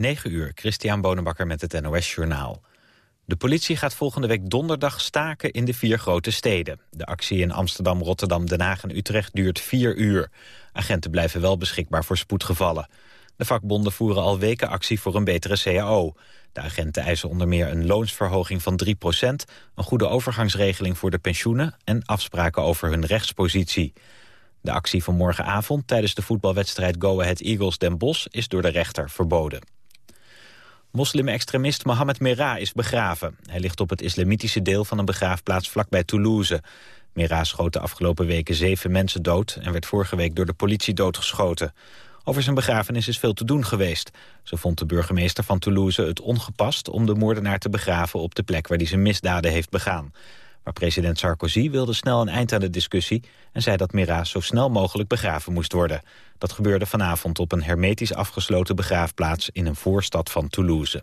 9 uur, Christian Bonenbakker met het NOS Journaal. De politie gaat volgende week donderdag staken in de vier grote steden. De actie in Amsterdam, Rotterdam, Den Haag en Utrecht duurt vier uur. Agenten blijven wel beschikbaar voor spoedgevallen. De vakbonden voeren al weken actie voor een betere CAO. De agenten eisen onder meer een loonsverhoging van 3% een goede overgangsregeling voor de pensioenen... en afspraken over hun rechtspositie. De actie van morgenavond tijdens de voetbalwedstrijd Go Ahead Eagles Den Bosch... is door de rechter verboden. Moslim-extremist Mohamed Merah is begraven. Hij ligt op het islamitische deel van een begraafplaats vlakbij Toulouse. Merah schoot de afgelopen weken zeven mensen dood... en werd vorige week door de politie doodgeschoten. Over zijn begrafenis is veel te doen geweest. Zo vond de burgemeester van Toulouse het ongepast... om de moordenaar te begraven op de plek waar hij zijn misdaden heeft begaan. Maar president Sarkozy wilde snel een eind aan de discussie... en zei dat Mira zo snel mogelijk begraven moest worden. Dat gebeurde vanavond op een hermetisch afgesloten begraafplaats... in een voorstad van Toulouse.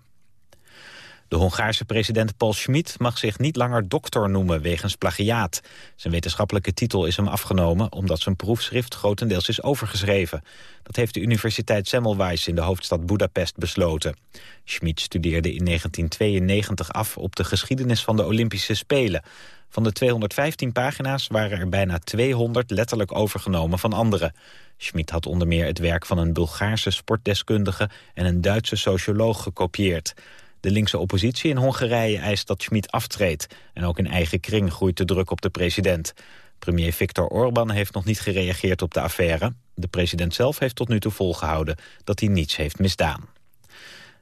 De Hongaarse president Paul Schmid mag zich niet langer dokter noemen wegens plagiaat. Zijn wetenschappelijke titel is hem afgenomen omdat zijn proefschrift grotendeels is overgeschreven. Dat heeft de Universiteit Semmelweis in de hoofdstad Budapest besloten. Schmid studeerde in 1992 af op de geschiedenis van de Olympische Spelen. Van de 215 pagina's waren er bijna 200 letterlijk overgenomen van anderen. Schmid had onder meer het werk van een Bulgaarse sportdeskundige en een Duitse socioloog gekopieerd. De linkse oppositie in Hongarije eist dat Schmid aftreedt. En ook in eigen kring groeit de druk op de president. Premier Viktor Orban heeft nog niet gereageerd op de affaire. De president zelf heeft tot nu toe volgehouden dat hij niets heeft misdaan.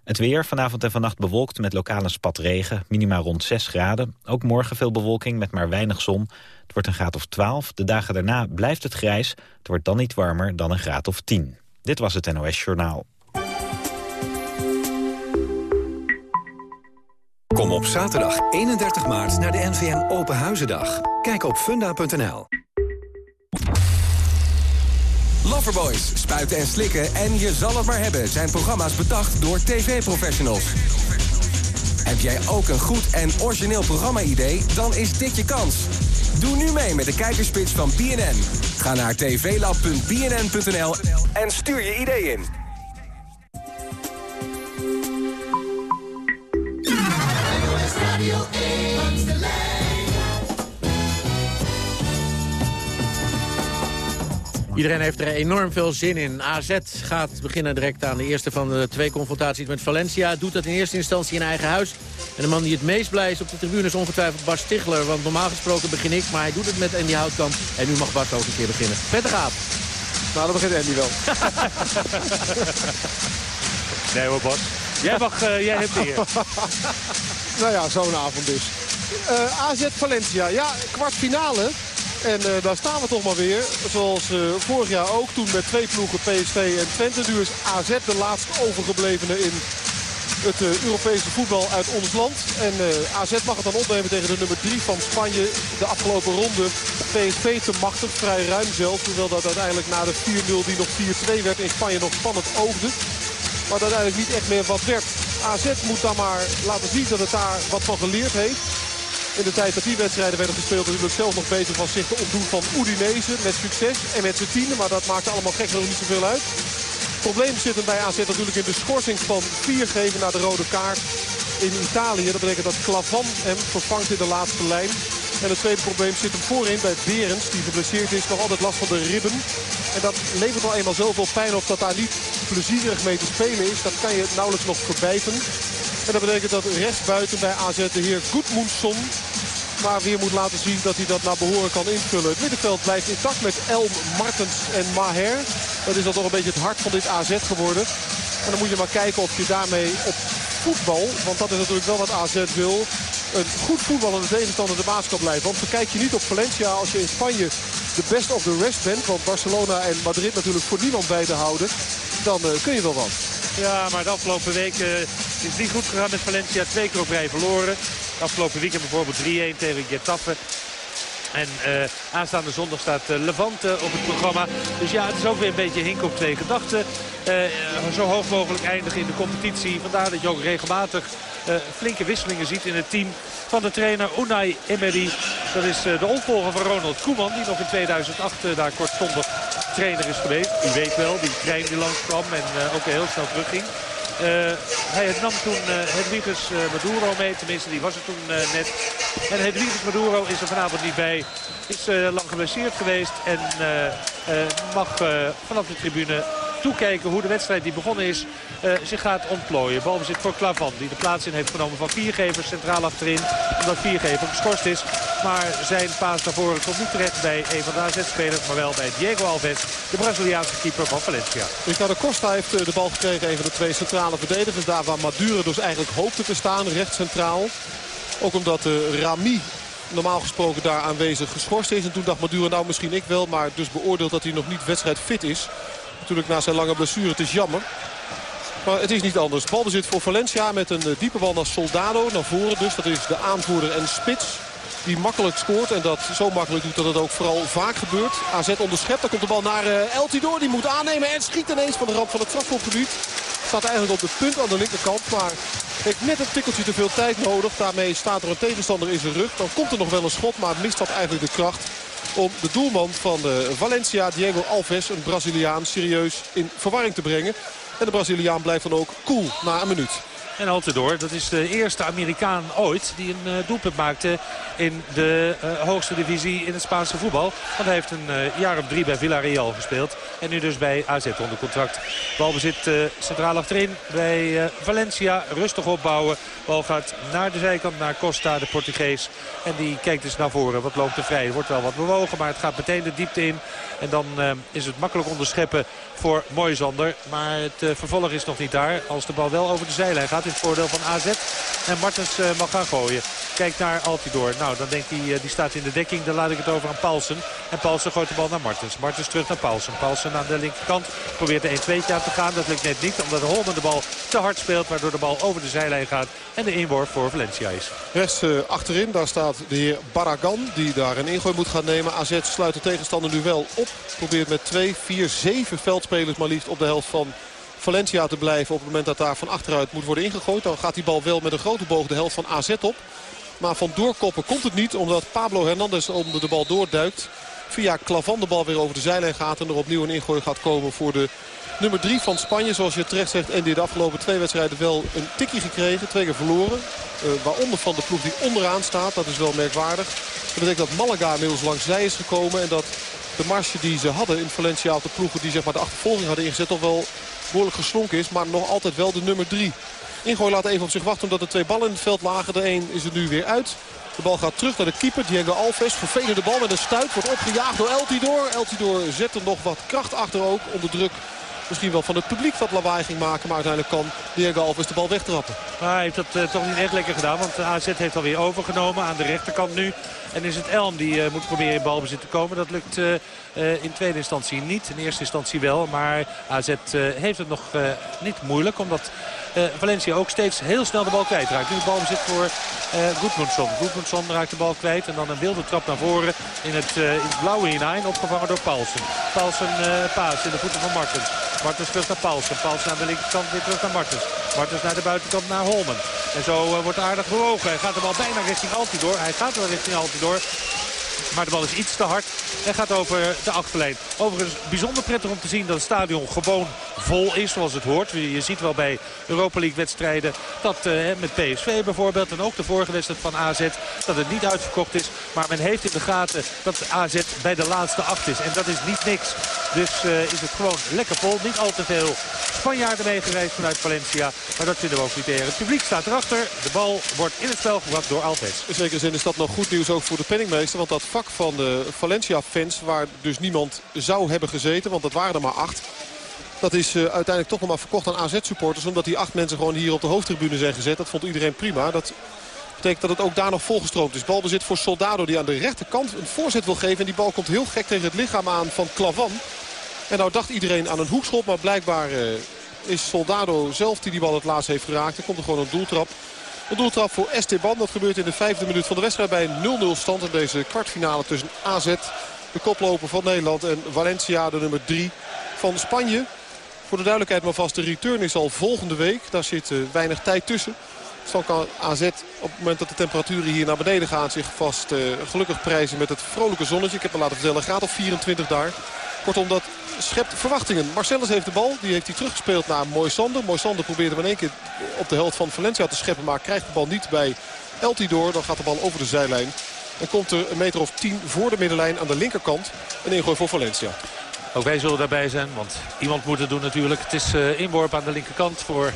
Het weer, vanavond en vannacht bewolkt met lokale spatregen, minima rond 6 graden. Ook morgen veel bewolking met maar weinig zon. Het wordt een graad of 12. De dagen daarna blijft het grijs. Het wordt dan niet warmer dan een graad of 10. Dit was het NOS Journaal. Kom op zaterdag 31 maart naar de NVM Open Huizendag. Kijk op funda.nl. Loverboys, spuiten en slikken en je zal het maar hebben... zijn programma's bedacht door tv-professionals. Heb jij ook een goed en origineel programma-idee? Dan is dit je kans. Doe nu mee met de kijkerspits van BNN. Ga naar tvlab.bnn.nl en stuur je idee in. Iedereen heeft er enorm veel zin in. AZ gaat beginnen direct aan de eerste van de twee confrontaties met Valencia. Doet dat in eerste instantie in eigen huis. En de man die het meest blij is op de tribune is ongetwijfeld Bas Stigler. Want normaal gesproken begin ik, maar hij doet het met Andy Houtkamp. En nu mag Bas ook een keer beginnen. Prettige avond. Nou, dan begint Andy wel. nee hoor Bas. Jij, mag, uh, jij hebt de eer. nou ja, zo'n avond dus. Eh, AZ Valencia, ja, kwartfinale. En uh, daar staan we toch maar weer. Zoals uh, vorig jaar ook. Toen met twee ploegen PSV en Twente. Nu is AZ de laatste overgeblevene in het Europese voetbal uit ons land. En AZ mag het dan opnemen tegen de nummer 3 van Spanje. De afgelopen ronde PSV te machtig. Vrij ruim zelf. Hoewel dat uiteindelijk na de 4-0 die nog 4-2 werd in Spanje nog spannend oogde. Maar dat uiteindelijk niet echt meer wat werd. AZ moet dan maar laten zien dat het daar wat van geleerd heeft. In de tijd dat die wedstrijden werden gespeeld natuurlijk zelf nog bezig was zich te ontdoen van Udinese. Met succes en met z'n tienen. Maar dat maakte allemaal gek nog niet zoveel uit. Het probleem zit bij AZ natuurlijk in de schorsing van 4 geven naar de rode kaart in Italië. Dat betekent dat Klavan hem vervangt in de laatste lijn. En het tweede probleem zit hem voorin bij Berens, die geblesseerd is. Nog altijd last van de ribben. En dat levert wel eenmaal zoveel pijn op dat daar niet plezierig mee te spelen is. Dat kan je nauwelijks nog verbijten. En dat betekent dat rechtsbuiten bij AZ de heer Goedmoensson maar weer moet laten zien dat hij dat naar behoren kan invullen. Het middenveld blijft intact met Elm, Martens en Maher. Dat is dan toch een beetje het hart van dit AZ geworden. En dan moet je maar kijken of je daarmee op voetbal, want dat is natuurlijk wel wat AZ wil, een goed voetballende tegenstander de baas kan blijven. Want kijk je niet op Valencia als je in Spanje de best of the rest bent. Want Barcelona en Madrid natuurlijk voor niemand bij te houden. Dan uh, kun je wel wat. Ja, maar de afgelopen weken uh, is het niet goed gegaan met Valencia. Twee keer op verloren. Afgelopen weekend bijvoorbeeld 3-1 tegen Getafe. En uh, aanstaande zondag staat Levante op het programma. Dus ja, het is ook weer een beetje hink op twee gedachten. Zo hoog mogelijk eindigen in de competitie. Vandaar dat je ook regelmatig flinke wisselingen ziet in het team van de trainer Unai Emery. Dat is de opvolger van Ronald Koeman, die nog in 2008 daar kortstondig trainer is geweest. U weet wel, die trein die langs kwam en ook heel snel terugging. hij nam toen uh, Hedwiges Maduro mee. Tenminste, die was er toen net. En Hedwiges Maduro is er vanavond niet bij. Is lang geblesseerd geweest. En mag vanaf de tribune toekijken hoe de wedstrijd die begonnen is zich gaat ontplooien. Balbezit voor Klavan die de plaats in heeft genomen van Viergever centraal achterin. Omdat Viergever geschorst is. Maar zijn paas naar voren komt niet terecht bij een van de AZ-spelers. Maar wel bij Diego Alves, de Braziliaanse keeper van Valencia. Ricardo Costa heeft eh, de bal gekregen. Een van de twee centrale verdedigers. Daar waar Maduro dus eigenlijk hoopte te staan. Recht centraal. Ook omdat uh, Rami normaal gesproken daar aanwezig geschorst is. En toen dacht Maduro, nou misschien ik wel, maar dus beoordeeld dat hij nog niet wedstrijdfit is. Natuurlijk na zijn lange blessure, het is jammer. Maar het is niet anders. Balbezit voor Valencia met een eh, diepe bal naar Soldado. Naar voren dus. Dat is de aanvoerder en spits. Die makkelijk scoort. En dat zo makkelijk doet dat het ook vooral vaak gebeurt. AZ onderschept. Dan komt de bal naar uh, El Tidor. Die moet aannemen en schiet ineens van de rand van het strafschopgebied. Staat eigenlijk op de punt aan de linkerkant. Maar heeft net een tikkeltje te veel tijd nodig. Daarmee staat er een tegenstander in zijn rug. Dan komt er nog wel een schot. Maar mist dat eigenlijk de kracht om de doelman van de Valencia, Diego Alves, een Braziliaan, serieus in verwarring te brengen. En de Braziliaan blijft dan ook cool na een minuut. En Altidor, dat is de eerste Amerikaan ooit die een uh, doelpunt maakte in de uh, hoogste divisie in het Spaanse voetbal. Want hij heeft een uh, jaar of drie bij Villarreal gespeeld. En nu dus bij AZ onder contract. Balbezit centraal achterin bij Valencia. Rustig opbouwen. Bal gaat naar de zijkant, naar Costa, de Portugees. En die kijkt dus naar voren. Wat loopt er vrij? Er wordt wel wat bewogen, maar het gaat meteen de diepte in. En dan is het makkelijk onderscheppen voor Moisander. Maar het vervolg is nog niet daar. Als de bal wel over de zijlijn gaat in het voordeel van AZ. En Martens uh, mag gaan gooien. Kijkt naar Altidor. Nou, dan denkt hij, uh, die staat in de dekking. Dan laat ik het over aan Paulsen. En Paulsen gooit de bal naar Martens. Martens terug naar Paulsen. Paulsen aan de linkerkant probeert de 1-2 aan te gaan. Dat lukt net niet, omdat Holmen de bal te hard speelt. Waardoor de bal over de zijlijn gaat. En de inworp voor Valencia is. Rechts achterin, daar staat de heer Barragan. Die daar een ingooi moet gaan nemen. AZ sluit de tegenstander nu wel op. Probeert met 2, 4, 7 veldspelers maar liefst op de helft van Valencia te blijven op het moment dat daar van achteruit moet worden ingegooid. Dan gaat die bal wel met een grote boog de helft van AZ op. Maar van doorkoppen komt het niet omdat Pablo Hernandez onder de bal doorduikt. Via Clavan de bal weer over de zijlijn gaat en er opnieuw een ingooi gaat komen voor de nummer 3 van Spanje. Zoals je terecht zegt en dit de afgelopen twee wedstrijden wel een tikkie gekregen. Twee keer verloren. Uh, waaronder van de ploeg die onderaan staat. Dat is wel merkwaardig. Dat betekent dat Malaga inmiddels langs zij is gekomen. En dat de marge die ze hadden in Valencia op de ploegen die zeg maar, de achtervolging hadden ingezet... toch wel behoorlijk geslonken is. Maar nog altijd wel de nummer 3. Ingooi laat even op zich wachten omdat er twee ballen in het veld lagen. De een is er nu weer uit. De bal gaat terug naar de keeper, Diego Alves. Vervelende bal met een stuit. Wordt opgejaagd door Eltidoor. Eltidoor zet er nog wat kracht achter ook. Onder druk misschien wel van het publiek wat lawaai ging maken. Maar uiteindelijk kan Diego Alves de bal wegtrappen. Hij heeft dat uh, toch niet echt lekker gedaan. Want de AZ heeft alweer overgenomen aan de rechterkant nu. En is het Elm die uh, moet proberen in balbezit te komen. Dat lukt uh, in tweede instantie niet. In eerste instantie wel. Maar AZ heeft het nog niet moeilijk. Omdat uh, Valencia ook steeds heel snel de bal kwijtraakt. Nu de bal zit voor uh, Goedmundsson. Goedmundsson raakt de bal kwijt. En dan een wilde trap naar voren in het, uh, in blauwe hinein. Opgevangen door Paulsen. Paulsen paas in de voeten van Martens. Martens terug naar Paulsen. Paulsen aan de linkerkant weer terug naar Martens. Martens naar de buitenkant naar Holmen. En zo wordt aardig bewogen. Hij gaat de bal bijna richting Altidor. Hij gaat wel richting Altidor. Maar de bal is iets te hard en gaat over de achterlijn. Overigens bijzonder prettig om te zien dat het stadion gewoon vol is zoals het hoort. Je ziet wel bij Europa League wedstrijden dat uh, met PSV bijvoorbeeld en ook de vorige wedstrijd van AZ dat het niet uitverkocht is. Maar men heeft in de gaten dat AZ bij de laatste acht is. En dat is niet niks. Dus uh, is het gewoon lekker vol. Niet al te veel Spanjaarden meegereisd vanuit Valencia. Maar dat vinden we ook niet tegen. Het publiek staat erachter. De bal wordt in het spel gebracht door Alves. In zekere zin is dat nog goed nieuws ook voor de penningmeester. Want dat vak van de Valencia-fans, waar dus niemand zou hebben gezeten, want dat waren er maar acht. Dat is uh, uiteindelijk toch nog maar verkocht aan AZ-supporters. Omdat die acht mensen gewoon hier op de hoofdtribune zijn gezet. Dat vond iedereen prima. Dat betekent dat het ook daar nog volgestroomd is. Balbezit voor Soldado die aan de rechterkant een voorzet wil geven. En die bal komt heel gek tegen het lichaam aan van Clavan. En nou dacht iedereen aan een hoekschop. Maar blijkbaar uh, is Soldado zelf die die bal het laatst heeft geraakt. Er komt er gewoon een doeltrap. Een doeltrap voor Esteban. Dat gebeurt in de vijfde minuut van de wedstrijd bij een 0-0 stand. In deze kwartfinale tussen AZ, de koploper van Nederland, en Valencia, de nummer 3 van Spanje. Voor de duidelijkheid maar vast, de return is al volgende week. Daar zit uh, weinig tijd tussen. Dus dan kan AZ op het moment dat de temperaturen hier naar beneden gaan... zich vast uh, gelukkig prijzen met het vrolijke zonnetje. Ik heb me laten vertellen, graad of 24 daar. Kortom, dat schept verwachtingen. Marcellus heeft de bal. Die heeft hij teruggespeeld naar Moisander. Moisander probeert hem in één keer op de helft van Valencia te scheppen. Maar krijgt de bal niet bij Eltidoor. Dan gaat de bal over de zijlijn. En komt er een meter of tien voor de middenlijn aan de linkerkant. Een ingooi voor Valencia. Ook wij zullen daarbij zijn, want iemand moet het doen natuurlijk. Het is uh, inworp aan de linkerkant voor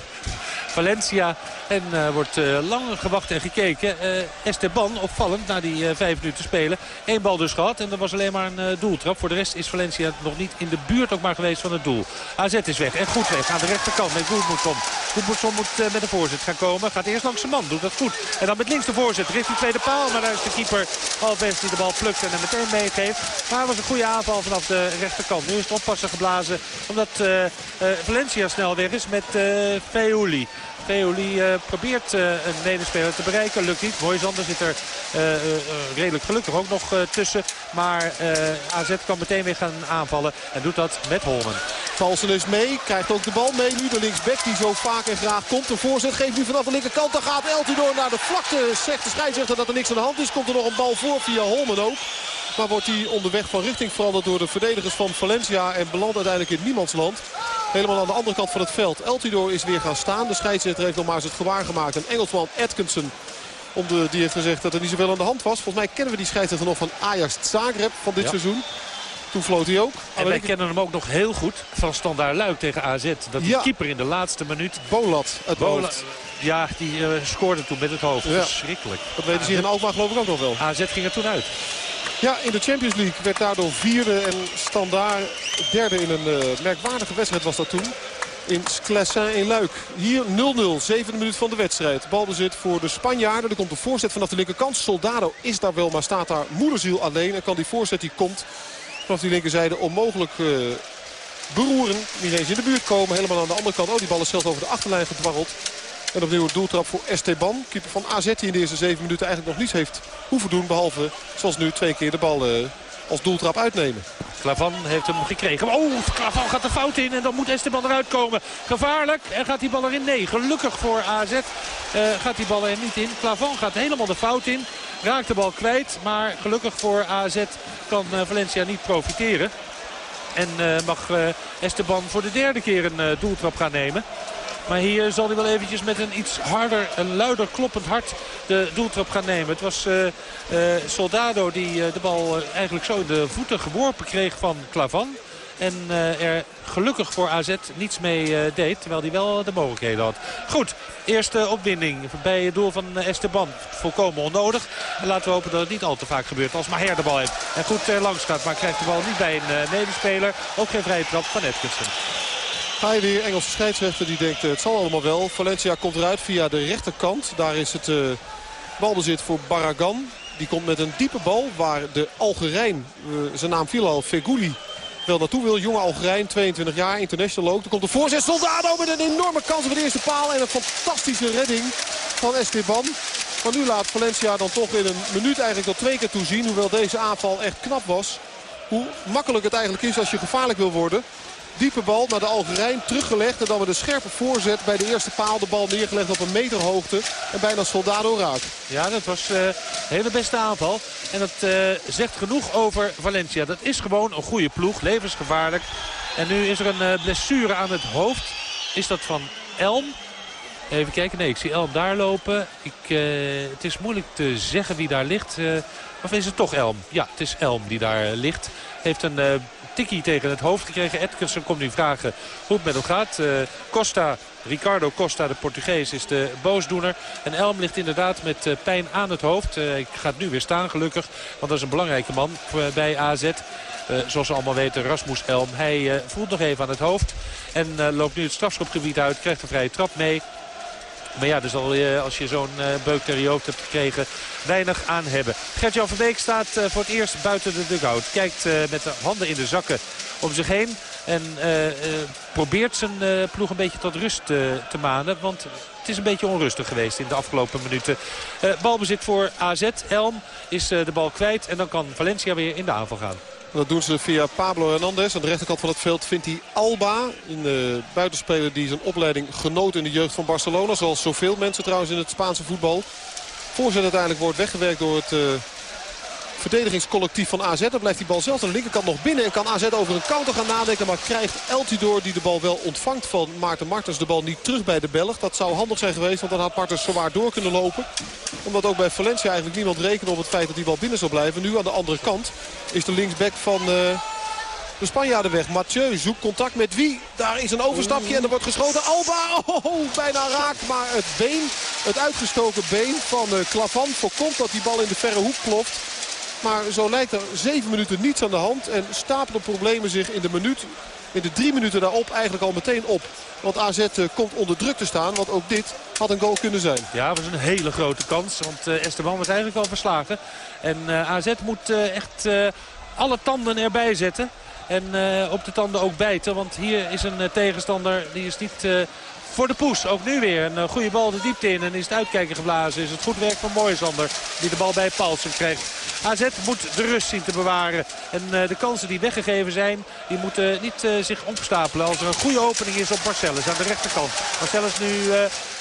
Valencia. En uh, wordt uh, lang gewacht en gekeken. Uh, Esteban, opvallend, na die vijf minuten spelen. Eén bal dus gehad en dat was alleen maar een doeltrap. Voor de rest is Valencia nog niet in de buurt ook maar geweest van het doel. AZ is weg en goed weg aan de rechterkant met Goedmoedson. Goedmoedson moet met de voorzet gaan komen. Gaat eerst langs zijn man, doet dat goed. En dan met links de voorzet richting tweede paal. Maar daar is de keeper Alves die de bal plukt en hem meteen meegeeft. Maar het was een goede aanval vanaf de rechterkant. Nu is het oppassen geblazen omdat Valencia snel weg is met Feuli. Feoli uh, probeert uh, een medespeler te bereiken. Lukt niet. Moisander zit er uh, redelijk gelukkig ook nog tussen. Maar AZ kan meteen weer gaan aanvallen. En doet dat met Holmen. Valsen is mee. Krijgt ook de bal mee. Nu de linksback die zo vaak en graag komt. De voorzet geeft nu vanaf de linkerkant. Dan gaat Eltidoor naar de vlakte. Zegt de scheidsrechter dat er niks aan de hand is. Komt er nog een bal voor via Holmen ook. Maar wordt hij onderweg van richting veranderd door de verdedigers van Valencia. En belandt uiteindelijk in niemandsland. Helemaal aan de andere kant van het veld. Eltidoor is weer gaan staan. De scheidsrechter heeft nog maar eens het gewaar gemaakt. Een Engelsman Atkinson. Om de, die heeft gezegd dat er niet zoveel aan de hand was. Volgens mij kennen we die scheidsrechter nog van Ajax Zagreb van dit seizoen. Toen floot hij ook. En wij kennen hem ook nog heel goed van Standaard Luik tegen AZ. Dat die keeper in de laatste minuut... Bolat, het. Ja, die uh, scoorde toen met het hoofd. Ja. Verschrikkelijk. Dat weten ze hier in Alkmaar geloof ik ook nog wel. AZ ging er toen uit. Ja, in de Champions League werd daardoor vierde en standaard derde in een uh, merkwaardige wedstrijd was dat toen. In Sclessin in Luik. Hier 0-0, zevende minuut van de wedstrijd. Balbezit voor de Spanjaarden. Er komt een voorzet vanaf de linkerkant. Soldado is daar wel, maar staat daar moederziel alleen. En kan die voorzet die komt vanaf die linkerzijde onmogelijk uh, beroeren. Niet eens in de buurt komen. Helemaal aan de andere kant. Oh, die bal is zelfs over de achterlijn gedwarreld. En opnieuw een doeltrap voor Esteban. Keeper van AZ die in de eerste zeven minuten eigenlijk nog niets heeft hoeven doen. Behalve zoals nu twee keer de bal uh, als doeltrap uitnemen. Klavan heeft hem gekregen. Oh, Klavan gaat de fout in en dan moet Esteban eruit komen. Gevaarlijk. En gaat die bal erin? Nee, gelukkig voor AZ uh, gaat die bal er niet in. Klavan gaat helemaal de fout in. Raakt de bal kwijt. Maar gelukkig voor AZ kan uh, Valencia niet profiteren. En mag Esteban voor de derde keer een doeltrap gaan nemen. Maar hier zal hij wel eventjes met een iets harder, luider kloppend hart de doeltrap gaan nemen. Het was uh, uh, Soldado die uh, de bal eigenlijk zo de voeten geworpen kreeg van Clavan. En er gelukkig voor AZ niets mee deed. Terwijl hij wel de mogelijkheden had. Goed, eerste opwinding bij het doel van Esteban. Volkomen onnodig. En laten we hopen dat het niet al te vaak gebeurt als Maher de bal heeft. En goed langs gaat, maar krijgt de bal niet bij een medespeler. Ook geen vrije trap van Atkinson. Ga je weer Engelse scheidsrechter die denkt het zal allemaal wel. Valencia komt eruit via de rechterkant. Daar is het uh, balbezit voor Barragan. Die komt met een diepe bal waar de Algerijn, uh, zijn naam viel al, Feguli, wel naartoe wil. Jonge Algerijn, 22 jaar, international ook. Er komt de voorzet, Soldado met een enorme kans op de eerste paal. En een fantastische redding van Esteban. Maar nu laat Valencia dan toch in een minuut eigenlijk tot twee keer toezien. Hoewel deze aanval echt knap was. Hoe makkelijk het eigenlijk is als je gevaarlijk wil worden. Diepe bal naar de Algerijn teruggelegd. En dan met een scherpe voorzet bij de eerste paal de bal neergelegd op een meter hoogte. En bijna Soldado raakt. Ja, dat was een hele beste aanval. En dat uh, zegt genoeg over Valencia. Dat is gewoon een goede ploeg. Levensgevaarlijk. En nu is er een uh, blessure aan het hoofd. Is dat van Elm? Even kijken. Nee, ik zie Elm daar lopen. Ik, het is moeilijk te zeggen wie daar ligt. of is het toch Elm? Ja, het is Elm die daar ligt. Heeft een tikkie tegen het hoofd gekregen. Atkinson komt nu vragen hoe het met hem gaat. Uh, Costa, Ricardo Costa, de Portugees, is de boosdoener. En Elm ligt inderdaad met uh, pijn aan het hoofd. Uh, ik gaat nu weer staan gelukkig, want dat is een belangrijke man bij AZ. Zoals we allemaal weten, Rasmus Elm. Hij voelt nog even aan het hoofd. En loopt nu het strafschopgebied uit. Krijgt een vrije trap mee. Maar ja, dus al, als je zo'n uh, beuk ter hebt gekregen, weinig aan hebben. Gert-Jan van Beek staat uh, voor het eerst buiten de dugout. Kijkt met de handen in de zakken om zich heen. En probeert zijn ploeg een beetje tot rust te manen. Want het is een beetje onrustig geweest in de afgelopen minuten. balbezit voor AZ. Elm is de bal kwijt. En dan kan Valencia weer in de aanval gaan. Dat doen ze via Pablo Hernandez. Aan de rechterkant van het veld vindt hij Alba. Een buitenspeler die zijn opleiding genoot in de jeugd van Barcelona. Zoals zoveel mensen trouwens in het Spaanse voetbal. Voorzet uiteindelijk wordt weggewerkt door het uh, verdedigingscollectief van AZ. Dan blijft die bal zelfs aan de linkerkant nog binnen. En kan AZ over een counter gaan nadenken. Maar krijgt Eltidoor die de bal wel ontvangt van Maarten Martens de bal niet terug bij de Belg. Dat zou handig zijn geweest. Want dan had Martens zwaar door kunnen lopen. Omdat ook bij Valencia eigenlijk niemand rekende op het feit dat die bal binnen zou blijven. Nu aan de andere kant is de linksback van... Uh, de Spanjaarden weg. Mathieu zoekt contact met wie? Daar is een overstapje en er wordt geschoten. Alba, oh, bijna raak. Maar het been, het uitgestoken been van uh, Klavan voorkomt dat die bal in de verre hoek klopt. Maar zo lijkt er zeven minuten niets aan de hand. En stapelen problemen zich in de minuut, in de drie minuten daarop eigenlijk al meteen op. Want AZ eh, komt onder druk te staan. Want ook dit had een goal kunnen zijn. Ja, dat was een hele grote kans. Want uh, Esteban was eigenlijk al verslagen. En uh, AZ moet echt alle tanden erbij zetten. En op de tanden ook bijten. Want hier is een tegenstander die is niet voor de poes. Ook nu weer een eh, goede bal de diepte in. En is het uitkijken geblazen. Is het goed werk van Mooijzander. Die de bal bij Paulsen krijgt. AZ moet de rust zien te bewaren. En uh, de kansen die weggegeven zijn, die moeten niet uh, zich opstapelen. Als er een goede opening is op Marcellus aan de rechterkant. Marcellus nu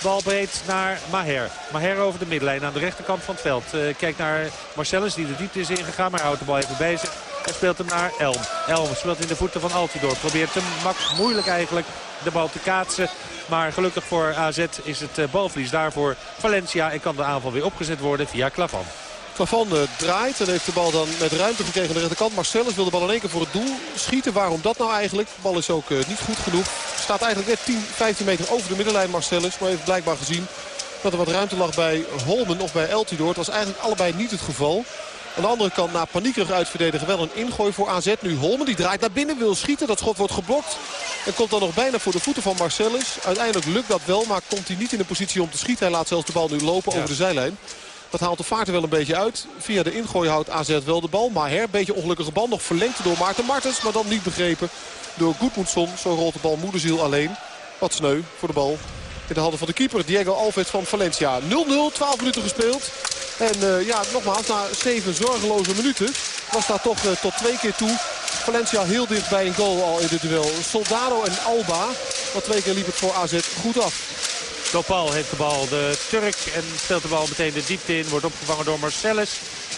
balbreed naar Maher. Maher over de middenlijn aan de rechterkant van het veld. kijkt naar Marcellus die de diepte is ingegaan. Maar houdt de bal even zich. En speelt hem naar Elm. Elm speelt in de voeten van Altidor. Probeert hem mak moeilijk eigenlijk de bal te kaatsen. Maar gelukkig voor AZ is het eh, balverlies daarvoor Valencia. En kan de aanval weer opgezet worden via Klavan. Klavan uh, draait en heeft de bal dan met ruimte gekregen aan de rechterkant. Marcellus wil de bal in één keer voor het doel schieten. Waarom dat nou eigenlijk? De bal is ook uh, niet goed genoeg. Staat eigenlijk net 10, 15 meter over de middenlijn Marcellus. Maar heeft blijkbaar gezien dat er wat ruimte lag bij Holmen of bij Eltidoor. Het was eigenlijk allebei niet het geval. Aan de andere kant na paniekerig uitverdedigen wel een ingooi voor AZ. Nu Holmen die draait naar binnen, wil schieten. Dat schot wordt geblokt. En komt dan nog bijna voor de voeten van Marcellus. Uiteindelijk lukt dat wel, maar komt hij niet in de positie om te schieten. Hij laat zelfs de bal nu lopen over de zijlijn. Dat haalt de vaart er wel een beetje uit. Via de ingooi houdt AZ wel de bal. Maar her, beetje ongelukkige bal. Nog verlengd door Maarten Martens. Maar dan niet begrepen door Goedmoedson. Zo rolt de bal moederziel alleen. Wat sneu voor de bal. In de handen van de keeper Diego Alves van Valencia. 0-0, 12 minuten gespeeld. En uh, ja, nogmaals, na zeven zorgeloze minuten was dat toch uh, tot twee keer toe. Valencia heel dicht bij een goal al in dit duel. Soldado en Alba. Maar twee keer liep het voor AZ goed af. Topal heeft de bal, de Turk. En speelt de bal meteen de diepte in. Wordt opgevangen door Marcellus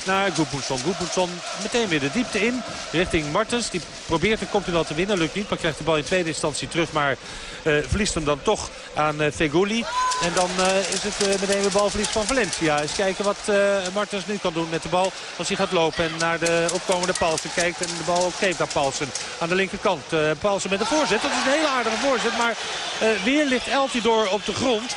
naar Goedmoedson. Goedmoedson meteen weer de diepte in richting Martens. Die probeert een continent te winnen, lukt niet. Maar krijgt de bal in tweede instantie terug. Maar uh, verliest hem dan toch aan uh. En dan uh, is het meteen weer balverlies van Valencia. Eens kijken wat Martens nu kan doen met de bal. Als hij gaat lopen en naar de opkomende Paulsen kijkt. En de bal ook geeft naar Paulsen. Aan de linkerkant. Paulsen met een voorzet. Dat is een hele aardige voorzet. Maar weer ligt Eltidoor op de grond.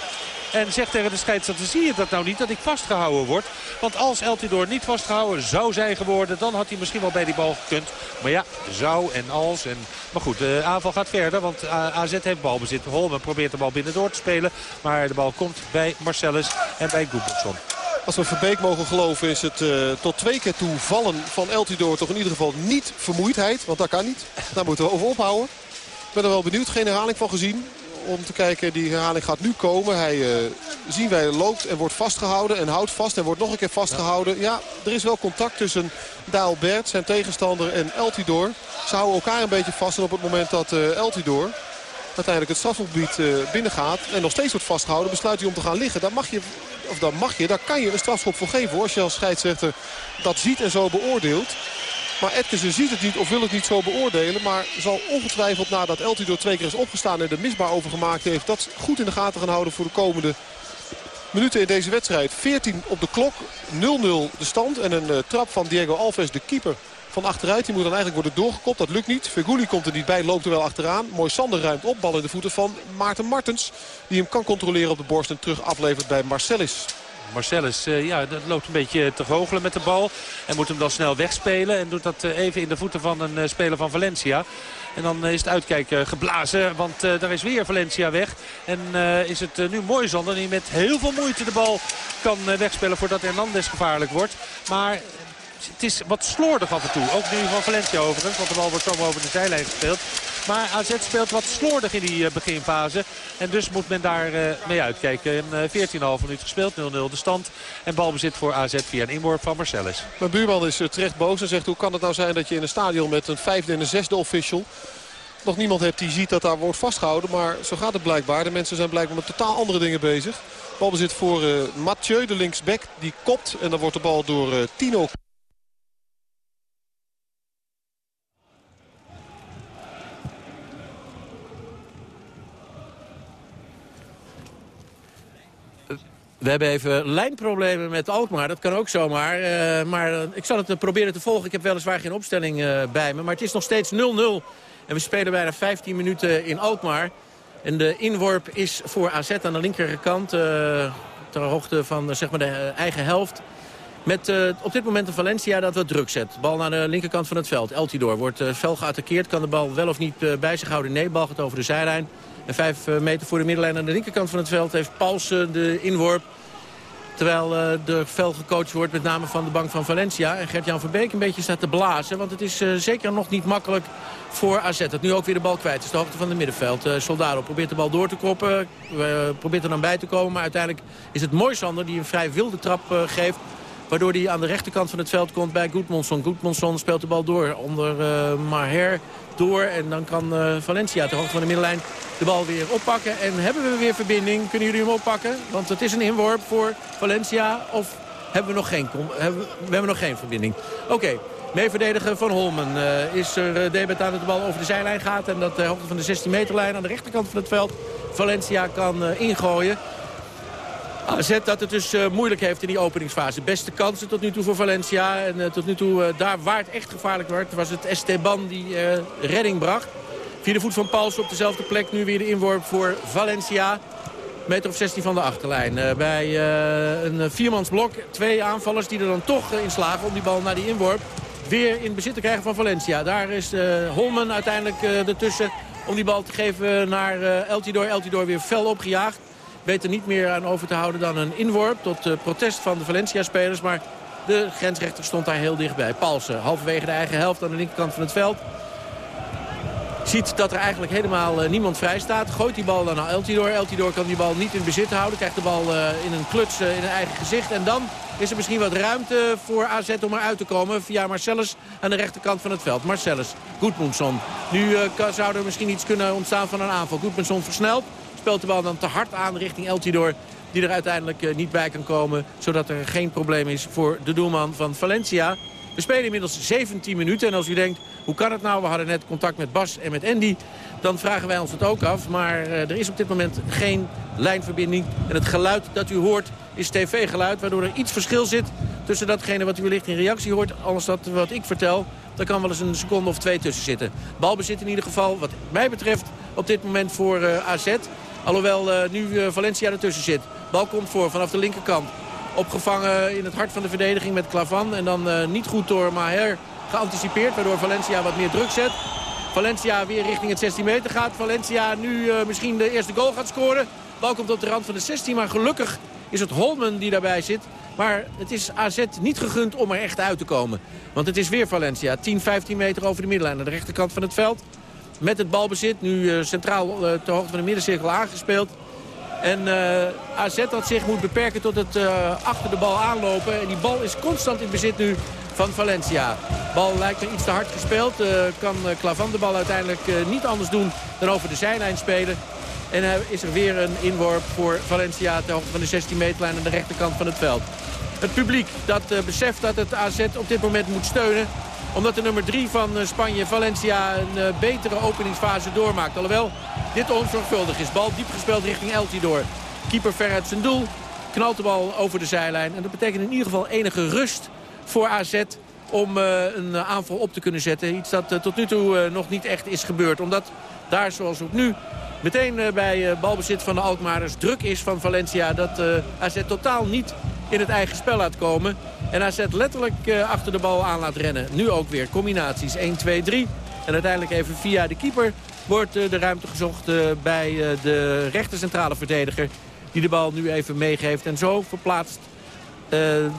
En zegt tegen de scheidsrechter, zie je dat nou niet, dat ik vastgehouden word. Want als Eltidoor niet vastgehouden zou zijn geworden, dan had hij misschien wel bij die bal gekund. Maar ja, zou en als. En... Maar goed, de aanval gaat verder, want AZ heeft balbezit. Holmen probeert de bal binnendoor te spelen. Maar de bal komt bij Marcellus en bij Goedmundsson. Als we Verbeek mogen geloven is het uh, tot twee keer toe vallen van Eltidoor toch in ieder geval niet vermoeidheid. Want dat kan niet. Daar moeten we over ophouden. Ik ben er wel benieuwd. Geen herhaling van gezien om te kijken. Die herhaling gaat nu komen. Hij uh, zien wij loopt en wordt vastgehouden. En houdt vast en wordt nog een keer vastgehouden. Ja, er is wel contact tussen Bert, zijn tegenstander, en Eltidoor. Ze houden elkaar een beetje vast. En op het moment dat uh, Eltidoor uiteindelijk het strafgebied uh, binnengaat... en nog steeds wordt vastgehouden, besluit hij om te gaan liggen. Daar mag je, of daar mag je, daar kan je een strafschop voor geven. Hoor, als je als scheidsrechter dat ziet en zo beoordeelt. Maar Edkersen ziet het niet of wil het niet zo beoordelen. Maar zal ongetwijfeld nadat Eltidoor twee keer is opgestaan en er misbaar over gemaakt heeft... dat goed in de gaten gaan houden voor de komende minuten in deze wedstrijd. 14 op de klok, 0-0 de stand. En een uh, trap van Diego Alves, de keeper van achteruit. Die moet dan eigenlijk worden doorgekopt. Dat lukt niet. Feguli komt er niet bij, loopt er wel achteraan. Mooi Sander ruimt op. Bal in de voeten van Maarten Martens. Die hem kan controleren op de borst en terug aflevert bij Marcellus. Marcellus uh, ja, dat loopt een beetje te goochelen met de bal. En moet hem dan snel wegspelen. En doet dat uh, even in de voeten van een uh, speler van Valencia. En dan is het uitkijken geblazen. Want daar is weer Valencia weg. En is het nu mooi zonder die met heel veel moeite de bal kan wegspelen voordat Hernandez gevaarlijk wordt. Maar het is wat slordig af en toe. Ook nu van Valencia overigens, want de bal wordt zomaar over de zijlijn gespeeld. Maar AZ speelt wat slordig in die eh, beginfase. En dus moet men daar eh, mee uitkijken. 14,5 eh, minuut gespeeld, 0-0 de stand. En balbezit voor AZ via een inworp van Marcellus. Mijn buurman is terecht boos en zegt hoe kan het nou zijn dat je in een stadion met een vijfde en een zesde official nog niemand hebt die ziet dat daar wordt vastgehouden. Maar zo gaat het blijkbaar. De mensen zijn blijkbaar met totaal andere dingen bezig. Balbezit voor Mathieu, de linksback. Die kopt en dan wordt de bal door Tino We hebben even lijnproblemen met Alkmaar. Dat kan ook zomaar. Uh, maar ik zal het proberen te volgen. Ik heb weliswaar geen opstelling bij me. Maar het is nog steeds 0-0. En we spelen bijna 15 minuten in Alkmaar. En de inworp is voor AZ aan de linkerkant. ter hoogte van zeg maar, de eigen helft. Met uh, op dit moment een Valencia dat wat druk zet. Bal naar de linkerkant van het veld. Eltidoor wordt uh, fel geattakeerd. Kan de bal wel of niet uh, bij zich houden? Nee, bal gaat over de zijlijn. Vijf meter voor de middenlijn aan de linkerkant van het veld heeft Paulsen de inworp. Terwijl er fel gecoacht wordt met name van de bank van Valencia. En Gert-Jan Verbeek een beetje staat te blazen. Want het is zeker nog niet makkelijk voor AZ. Dat nu ook weer de bal kwijt is. De hoogte van het middenveld. Soldado probeert de bal door te koppen. probeert er dan bij te komen. Maar uiteindelijk is het Moisander die een vrij wilde trap geeft. Waardoor hij aan de rechterkant van het veld komt bij Goedmonson. Goedmonson speelt de bal door onder Maher door. En dan kan uh, Valencia ter hoogte van de middenlijn de bal weer oppakken. En hebben we weer verbinding? Kunnen jullie hem oppakken? Want het is een inworp voor Valencia. Of hebben we nog geen, hebben we, nog geen verbinding? Oké. Okay. Meeverdediger van Holmen uh, is er debat aan dat de bal over de zijlijn gaat. En dat de hoogte van de 16 meter lijn aan de rechterkant van het veld Valencia kan ingooien. AZ dat het dus uh, moeilijk heeft in die openingsfase. Beste kansen tot nu toe voor Valencia. En uh, tot nu toe, uh, daar waar het echt gevaarlijk werd, was het Esteban die redding bracht. Vierde voet van Pauls op dezelfde plek. Nu weer de inworp voor Valencia. Meter of 16 van de achterlijn. bij een viermansblok. Twee aanvallers die er dan toch in slagen om die bal naar die inworp weer in bezit te krijgen van Valencia. Daar is Holmen uiteindelijk ertussen om die bal te geven naar Eltidoor. Eltidoor weer fel opgejaagd weet er niet meer aan over te houden dan een inworp. Tot protest van de Valencia-spelers. Maar de grensrechter stond daar heel dichtbij. Palsen, halverwege de eigen helft aan de linkerkant van het veld. Ziet dat er eigenlijk helemaal uh, niemand vrij staat. Gooit die bal dan naar Eltidoor. Eltidoor kan die bal niet in bezit houden. Krijgt de bal uh, in een kluts in een eigen gezicht. En dan is er misschien wat ruimte voor AZ om eruit te komen. Via Marcellus aan de rechterkant van het veld. Marcellus, Goedmundsson. Nu zou er misschien iets kunnen ontstaan van een aanval. Goedmundsson versnelt speelt de bal dan te hard aan richting Eltidoor. Die er uiteindelijk eh, niet bij kan komen. Zodat er geen probleem is voor de doelman van Valencia. We spelen inmiddels 17 minuten. En als u denkt, hoe kan het nou? We hadden net contact met Bas en met Andy. Dan vragen wij ons het ook af. Maar eh, er is op dit moment geen lijnverbinding. En het geluid dat u hoort is tv-geluid. Waardoor er iets verschil zit tussen datgene wat u wellicht in reactie hoort. Alles dat wat ik vertel. Daar kan wel eens een seconde of twee tussen zitten. Balbezit in ieder geval, wat mij betreft, op dit moment voor eh, AZ. Alhoewel uh, nu uh, Valencia ertussen zit. Bal komt voor vanaf de linkerkant. Opgevangen in het hart van de verdediging met Clavan. En dan uh, niet goed door Maher geanticipeerd. Waardoor Valencia wat meer druk zet. Valencia weer richting het 16 meter gaat. Valencia nu misschien de eerste goal gaat scoren. Bal komt op de rand van de 16. Maar gelukkig is het Holmen die daarbij zit. Maar het is AZ niet gegund om er echt uit te komen. Want het is weer Valencia. 10, 15 meter over de middenlijn aan de rechterkant van het veld met het balbezit. Nu uh, centraal uh, ter hoogte van de middencirkel aangespeeld. En eh, AZ dat zich moet beperken tot het achter de bal aanlopen. En die bal is constant in bezit nu van Valencia. Bal lijkt er iets te hard gespeeld. kan Klavan de bal uiteindelijk niet anders doen dan over de zijlijn spelen. En is er weer een inworp voor Valencia ter hoogte van de 16 meterlijn aan de rechterkant van het veld. Het publiek dat beseft dat het AZ op dit moment moet steunen omdat de nummer 3 van eh, Spanje, Valencia, een eh, betere openingsfase doormaakt. Alhoewel dit onzorgvuldig is. Bal diep gespeeld richting Eltidoor. Keeper ver uit zijn doel. Knalt de bal over de zijlijn. En dat betekent in ieder geval enige rust voor AZ om uh, een aanval op te kunnen zetten. Iets dat tot nu toe nog niet echt is gebeurd. Omdat daar zoals ook nu meteen bij balbezit van de Alkmaarders druk is van Valencia. Dat AZ totaal niet in het eigen spel laat komen. En AZ letterlijk uh, achter de bal aan laat rennen. Nu ook weer combinaties 1, 2, 3. En uiteindelijk even via de keeper wordt uh, de ruimte gezocht uh, bij de rechter centrale verdediger. Die de bal nu even meegeeft. En zo verplaatst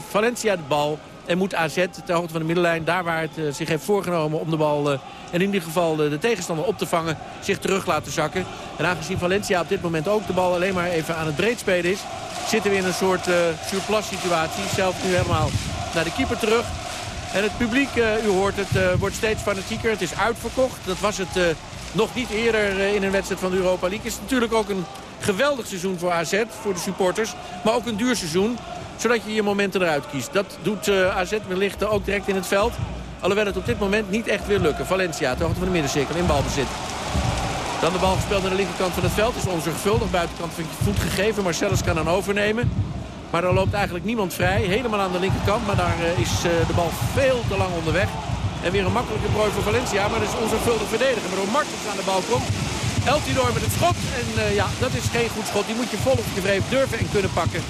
Valencia de bal. En moet AZ ter hoogte van de middenlijn, daar waar het zich heeft voorgenomen om de bal... en in ieder geval de tegenstander op te vangen, zich terug laten zakken. En aangezien Valencia op dit moment ook de bal alleen maar even aan het breed spelen is zitten we in een soort uh, surplus situatie. Zelf nu helemaal naar de keeper terug. En het publiek, uh, u hoort het, uh, wordt steeds fanatieker. Het is uitverkocht. Dat was het nog niet eerder in een wedstrijd van de Europa League. Het is natuurlijk ook een geweldig seizoen voor AZ, voor de supporters. Maar ook een duur seizoen, zodat je je momenten eruit kiest. Dat doet AZ wellicht ook direct in het veld. Alhoewel het op dit moment niet echt wil lukken. Valencia, ter hoogte van de middencirkel, in balbezit. Dan de bal gespeeld naar de linkerkant van het veld. Is onzorgvuldig buitenkant voet gegeven. Marcellus kan dan overnemen. Maar er loopt eigenlijk niemand vrij. Helemaal aan de linkerkant. Maar daar is de bal veel te lang onderweg. En weer een makkelijke prooi voor Valencia. Maar dat is onzorgvuldig verdedigen. Waardoor Martens aan de bal komt. Eltidoor met het schot. En ja, dat is geen goed schot. Die moet je vol op je vreef durven en kunnen pakken.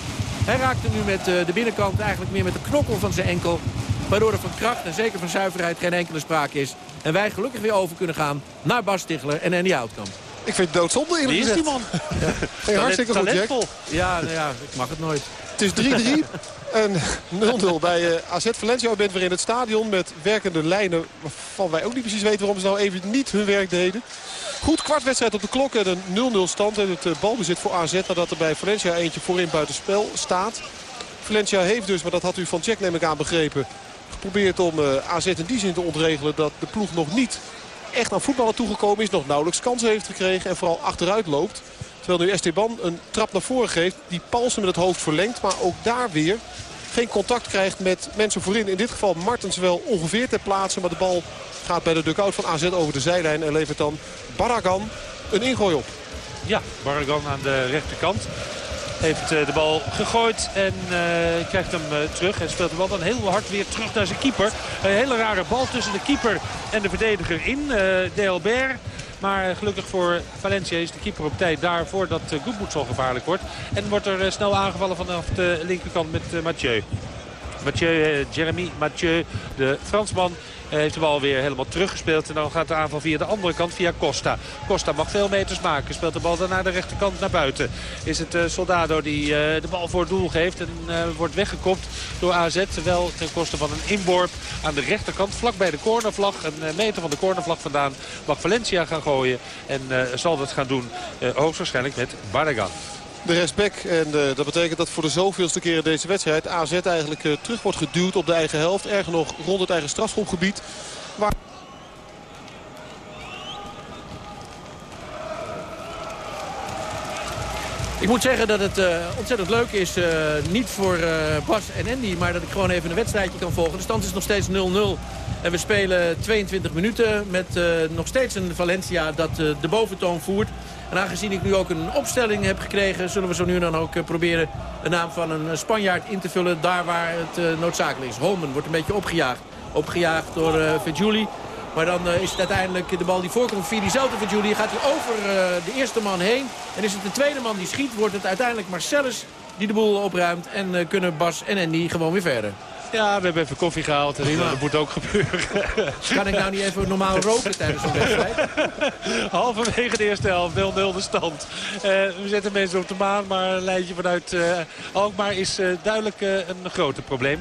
Hij raakte nu met de binnenkant eigenlijk meer met de knokkel van zijn enkel. Waardoor er van kracht en zeker van zuiverheid geen enkele sprake is. En wij gelukkig weer over kunnen gaan naar Bas Stigler en Andy Houtkamp. Ik vind het doodzonde eerlijk Wie is die man? Ja. Hey, hartstikke goed, Jack. Ja, nou ja, ik mag het nooit. Het is 3-3 en 0-0 bij uh, AZ Valencia. U bent weer in het stadion met werkende lijnen... waarvan wij ook niet precies weten waarom ze nou even niet hun werk deden. Goed, kwartwedstrijd op de klok en een 0-0 stand. En het uh, balbezit voor AZ nadat er bij Valencia eentje voorin buitenspel staat. Valencia heeft dus, maar dat had u van Jack neem ik aan begrepen... geprobeerd om uh, AZ in die zin te ontregelen dat de ploeg nog niet echt aan voetballen toegekomen is. Nog nauwelijks kansen heeft gekregen en vooral achteruit loopt. Terwijl nu Esteban een trap naar voren geeft. Die Palsen met het hoofd verlengt. Maar ook daar weer geen contact krijgt met mensen voorin. In dit geval Martens wel ongeveer ter plaatse. Maar de bal gaat bij de dugout van AZ over de zijlijn. En levert dan Barragan een ingooi op. Ja, Barragan aan de rechterkant. Heeft de bal gegooid en uh, krijgt hem uh, terug. En speelt de bal dan heel hard weer terug naar zijn keeper. Een hele rare bal tussen de keeper en de verdediger in. Uh, Delbert. Maar gelukkig voor Valencia is de keeper op tijd daar voordat uh, Goedmoedsel gevaarlijk wordt. En wordt er snel aangevallen vanaf de linkerkant met Mathieu. Mathieu, Jeremy Mathieu, de Fransman, heeft de bal weer helemaal teruggespeeld. En dan gaat de aanval via de andere kant, via Costa. Costa mag veel meters maken. Speelt de bal dan naar de rechterkant naar buiten. Is het uh, Soldado die de bal voor het doel geeft. En wordt weggekopt door AZ. Wel ten koste van een inworp aan de rechterkant. Vlak bij de cornervlag. Een meter van de cornervlag vandaan mag Valencia gaan gooien. En zal dat gaan doen hoogstwaarschijnlijk met Barragan de rechtsback. En uh, dat betekent dat voor de zoveelste keer in deze wedstrijd AZ eigenlijk uh, terug wordt geduwd op de eigen helft. Erger nog rond het eigen strafschopgebied. Ik moet zeggen dat het uh, ontzettend leuk is. niet voor Bas en Andy, maar dat ik gewoon even een wedstrijdje kan volgen. De stand is nog steeds 0-0. En we spelen 22 minuten met nog steeds een Valencia dat de boventoon voert. En aangezien ik nu ook een opstelling heb gekregen... zullen we zo nu dan ook proberen de naam van een Spanjaard in te vullen... daar waar het noodzakelijk is. Holmen wordt een beetje opgejaagd. Opgejaagd door uh. Maar dan is het uiteindelijk de bal die voorkomt via diezelfde Verjuli. Gaat hij over de eerste man heen. En is het de tweede man die schiet. Wordt het uiteindelijk Marcellus die de boel opruimt. En kunnen Bas en Andy gewoon weer verder. Ja, we hebben even koffie gehaald. En dat moet ook gebeuren. Kan ik nou niet even normaal roken tijdens zo'n wedstrijd? Halverwege de eerste helft, 0-0 de stand. Uh, we zetten mensen op de maan, maar een lijntje vanuit uh, Alkmaar is uh, duidelijk een groter probleem.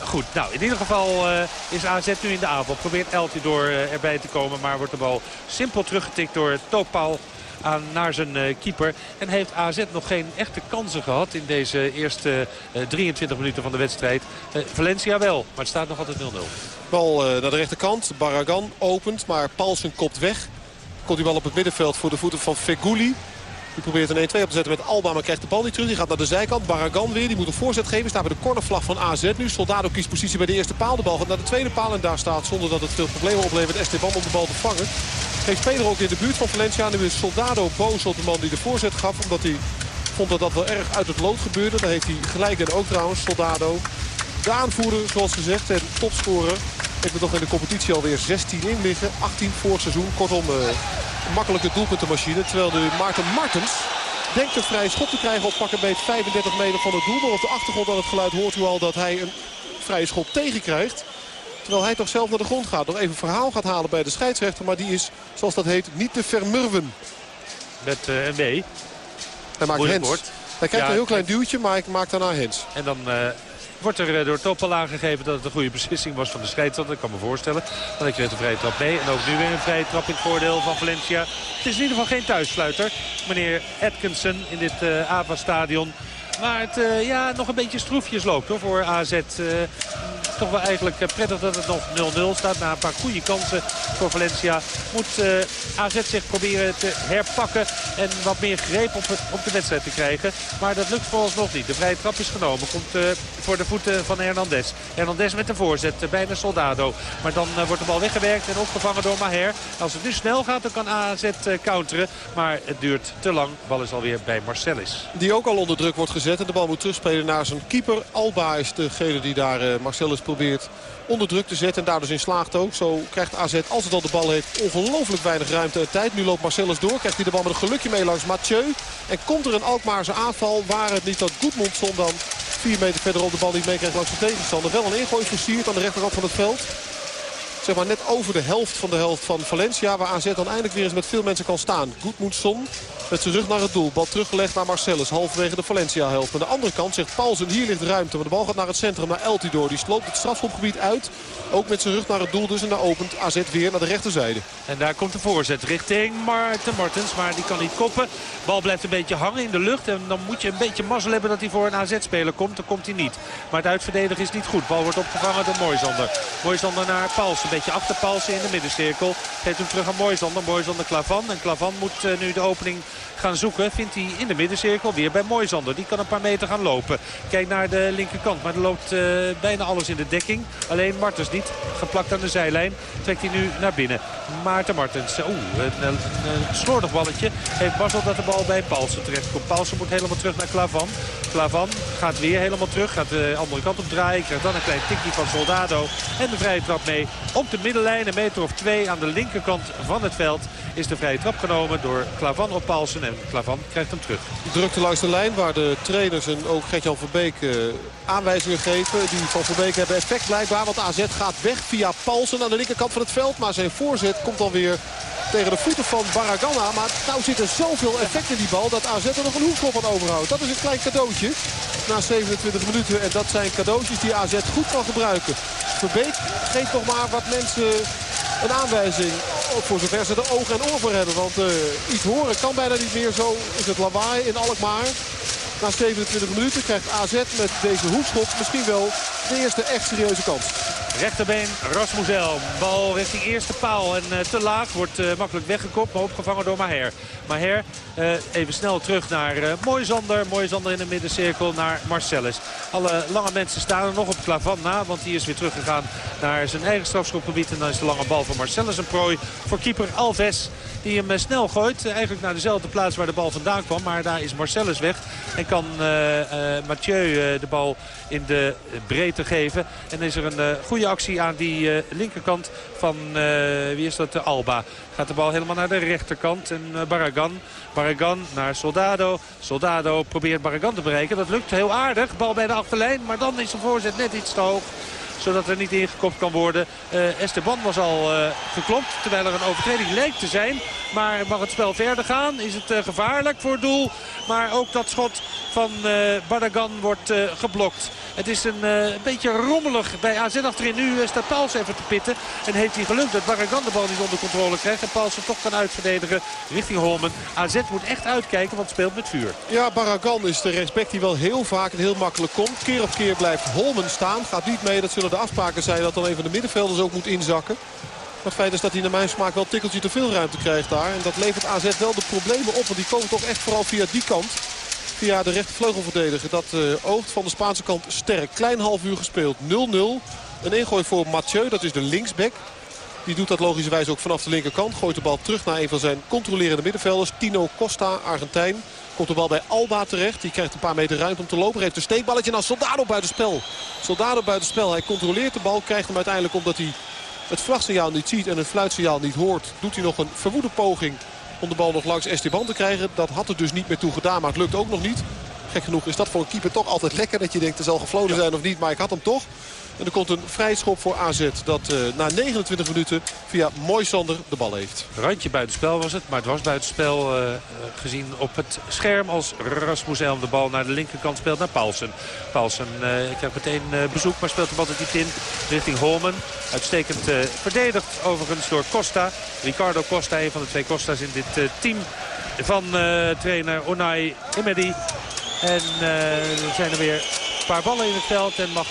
goed, nou in ieder geval is AZ nu in de aanval. Probeert Eltidoor erbij te komen, maar wordt de bal simpel teruggetikt door Tooppaal aan, naar zijn uh, keeper. En heeft AZ nog geen echte kansen gehad in deze eerste uh, 23 minuten van de wedstrijd. Uh, Valencia wel, maar het staat nog altijd 0-0. Bal naar de rechterkant. Barragan opent, maar Paulsen kopt weg. Komt die bal op het middenveld voor de voeten van Feguli. Die probeert een 1-2 op te zetten met Alba, maar krijgt de bal niet terug. Die gaat naar de zijkant. Barragan weer, die moet een voorzet geven. Staat bij de cornervlag van AZ nu. Soldado kiest positie bij de eerste paal. De bal gaat naar de tweede paal en daar staat zonder dat het veel problemen oplevert Esteban om de bal te vangen. Geen speler ook in de buurt van Valencia. Nu is Soldado op de man die de voorzet gaf. Omdat hij vond dat dat wel erg uit het lood gebeurde. Daar heeft hij gelijk en ook trouwens Soldado. De aanvoerder, zoals gezegd, en topscorer. Heeft er nog in de competitie alweer 16 in liggen. 18 voor seizoen. Kortom, uh, een makkelijke doelpuntenmachine. Terwijl nu Maarten Martens denkt een vrije schop te krijgen op pakken beet 35 meter van het doel. Maar op de achtergrond aan het geluid hoort u al dat hij een vrije schop tegenkrijgt. Terwijl hij toch zelf naar de grond gaat. Nog even verhaal gaat halen bij de scheidsrechter. Maar die is, zoals dat heet, niet te vermurven. Met uh, een B. Hij maakt hens. Hij krijgt ja, een heel klein duwtje, maar hij maakt daarna hens. En dan... Uh wordt er door Topal aangegeven dat het een goede beslissing was van de scheidsrechter. Ik kan me voorstellen. Dan ik kreeg een vrije trap mee. En ook nu weer een vrije trap in het voordeel van Valencia. Het is in ieder geval geen thuissluiter. Meneer Atkinson in dit uh, AVA-stadion. Waar het uh, ja, nog een beetje stroefjes loopt hoor, voor AZ. Uh, toch wel eigenlijk prettig dat het nog 0-0 staat. Na een paar goede kansen voor Valencia moet uh, AZ zich proberen te herpakken. En wat meer greep op, de wedstrijd te krijgen. Maar dat lukt nog niet. De vrije trap is genomen. Komt voor de voeten van Hernandez. Hernandez met de voorzet. Bijna Soldado. Maar dan wordt de bal weggewerkt en opgevangen door Maher. Als het nu snel gaat dan kan AZ counteren. Maar het duurt te lang. De bal is alweer bij Marcelis. Die ook al onder druk wordt gezet De bal moet terugspelen naar zijn keeper. Alba is degene die daar uh, Marcellus probeert onder druk te zetten. En daar dus in slaagt ook. Zo krijgt AZ, als het al de bal heeft, ongelooflijk weinig ruimte en tijd. Nu loopt Marcellus door. Krijgt hij de bal met een gelukje mee langs Mathieu. En komt er een Alkmaarse aanval. Waar het niet dat Goedmondson dan vier meter verderop de bal niet meekrijgt langs zijn tegenstander. Wel een ingooi versierd aan de rechterkant van het veld zeg maar net over de helft van de helft van Valencia. Waar AZ dan eindelijk weer eens met veel mensen kan staan. Goedmoedson met zijn rug naar het doel. Bal teruggelegd naar Marcellus. Halverwege de Valencia-helft. Aan de andere kant zegt Paulsen hier ligt ruimte. Maar de bal gaat naar het centrum, naar Eltidoor. Die sloopt het strafschopgebied uit. Ook met zijn rug naar het doel dus. En daar opent AZ weer naar de rechterzijde. En daar komt de voorzet richting Marten Martens. Maar die kan niet koppen. Bal blijft een beetje hangen in de lucht. En dan moet je een beetje mazzel hebben dat hij voor een AZ-speler komt. Dan komt hij niet. Maar het uitverdedigen is niet goed. Bal wordt opgevangen door Moisander. Moisander naar Paulsen. Een beetje achter Paulsen in de middencirkel. Geeft hem terug aan Moisander. Moisander Klavan. En Klavan moet uh, nu de opening gaan zoeken. Vindt hij in de middencirkel weer bij Moisander. Die kan een paar meter gaan lopen. Kijk naar de linkerkant. Maar er loopt uh, bijna alles in de dekking. Alleen Martens niet. Geplakt aan de zijlijn. Trekt hij nu naar binnen. Maarten Martens. Oeh, een, een, een slordig balletje. Heeft Basel dat de bal bij Paulsen terecht komt. Paulsen moet helemaal terug naar Klavan. Klavan gaat weer helemaal terug. Gaat de andere kant op draaien. Krijgt dan een klein tikje van Soldado. En de vrije trap mee op de middenlijn. Een meter of twee aan de linkerkant van het veld is de vrije trap genomen door Klavan op Paulsen. En Klavan krijgt hem terug. Drukte langs de lijn waar de trainers en ook Gertjan Verbeek uh, aanwijzingen geven. Die van Verbeek hebben effect blijkbaar. Want AZ gaat weg via Paulsen aan de linkerkant van het veld. Maar zijn voorzet komt dan weer tegen de voeten van Baragana. Maar nou zit er zoveel effect in die bal dat AZ er nog een hoekschop aan overhoudt. Dat is een klein cadeautje na 27 minuten. En dat zijn cadeautjes die AZ goed kan gebruiken. Verbeek geeft nog maar wat mensen een aanwijzing. Ook voor zover ze er oog en oor voor hebben. Want uh, iets horen kan bijna niet meer. Zo is het lawaai in Alkmaar. Na 27 minuten krijgt AZ met deze hoekschop misschien wel de eerste echt serieuze kans. Rechterbeen Rasmusel. Bal richting eerste paal. En uh, te laag. Wordt uh, makkelijk weggekopt. Maar opgevangen door Maher. Maher uh, even snel terug naar uh, Moisander. Moisander in de middencirkel naar Marcellus. Alle lange mensen staan er nog op Klavan na. Want die is weer teruggegaan naar zijn eigen strafschopgebied. En dan is de lange bal van Marcellus een prooi voor keeper Alves. Die hem snel gooit. Eigenlijk naar dezelfde plaats waar de bal vandaan kwam. Maar daar is Marcellus weg. En kan Mathieu de bal in de breedte geven. En is er een goede actie aan die linkerkant van, wie is dat, Alba. Gaat de bal helemaal naar de rechterkant. En Barragan, Barragan naar Soldado. Soldado probeert Barragan te bereiken. Dat lukt heel aardig. Bal bij de achterlijn. Maar dan is de voorzet net iets te hoog zodat er niet ingekopt kan worden. Uh, Esteban was al uh, geklopt, terwijl er een overtreding leek te zijn. Maar mag het spel verder gaan? Is het uh, gevaarlijk voor het doel? Maar ook dat schot van Bardagan wordt geblokt. Het is een, beetje rommelig bij AZ achterin. Nu staat Paulsen even te pitten. En heeft hij geluk dat Barragan de bal niet onder controle krijgt. En Paulsen toch kan uitverdedigen richting Holmen. AZ moet echt uitkijken, want speelt met vuur. Ja, Barragan is de respect die wel heel vaak en heel makkelijk komt. Keer op keer blijft Holmen staan. Gaat niet mee, dat zullen de afspraken zijn dat dan een van de middenvelders ook moet inzakken. Maar het feit is dat hij naar mijn smaak wel tikkeltje te veel ruimte krijgt daar. En dat levert AZ wel de problemen op. Want die komen toch echt vooral via die kant. Via de rechtervleugelverdediger. Dat uh, oogt van de Spaanse kant sterk. Klein half uur gespeeld. 0-0. Een ingooi voor Mathieu. Dat is de linksback. Die doet dat logischerwijs ook vanaf de linkerkant. Gooit de bal terug naar een van zijn controlerende middenvelders. Tino Costa, Argentijn. Komt de bal bij Alba terecht. Die krijgt een paar meter ruimte om te lopen. Heeft een steekballetje naar Soldado buitenspel. Soldado buitenspel. Hij controleert de bal. Krijgt hem uiteindelijk omdat hij het vlagsignaal niet ziet en het fluitsignaal niet hoort. Doet hij nog een verwoede poging om de bal nog langs Esteban te krijgen. Dat had er dus niet meer toe gedaan, maar het lukt ook nog niet. Gek genoeg is dat voor een keeper toch altijd lekker. Dat je denkt, er zal gefloten zijn of niet, maar ik had hem toch. En er komt een vrij schop voor AZ dat uh, na 29 minuten via Moisander de bal heeft. Randje buitenspel was het, maar het was buitenspel uh, gezien op het scherm als Rasmussen de bal naar de linkerkant speelt naar Paulsen. Paulsen uh, krijgt meteen bezoek, maar speelt de bal niet in richting Holmen. Uitstekend verdedigd overigens door Costa. Ricardo Costa, een van de twee Costa's in dit team van trainer Onay Imedi. En er zijn er weer een paar ballen in het veld en mag...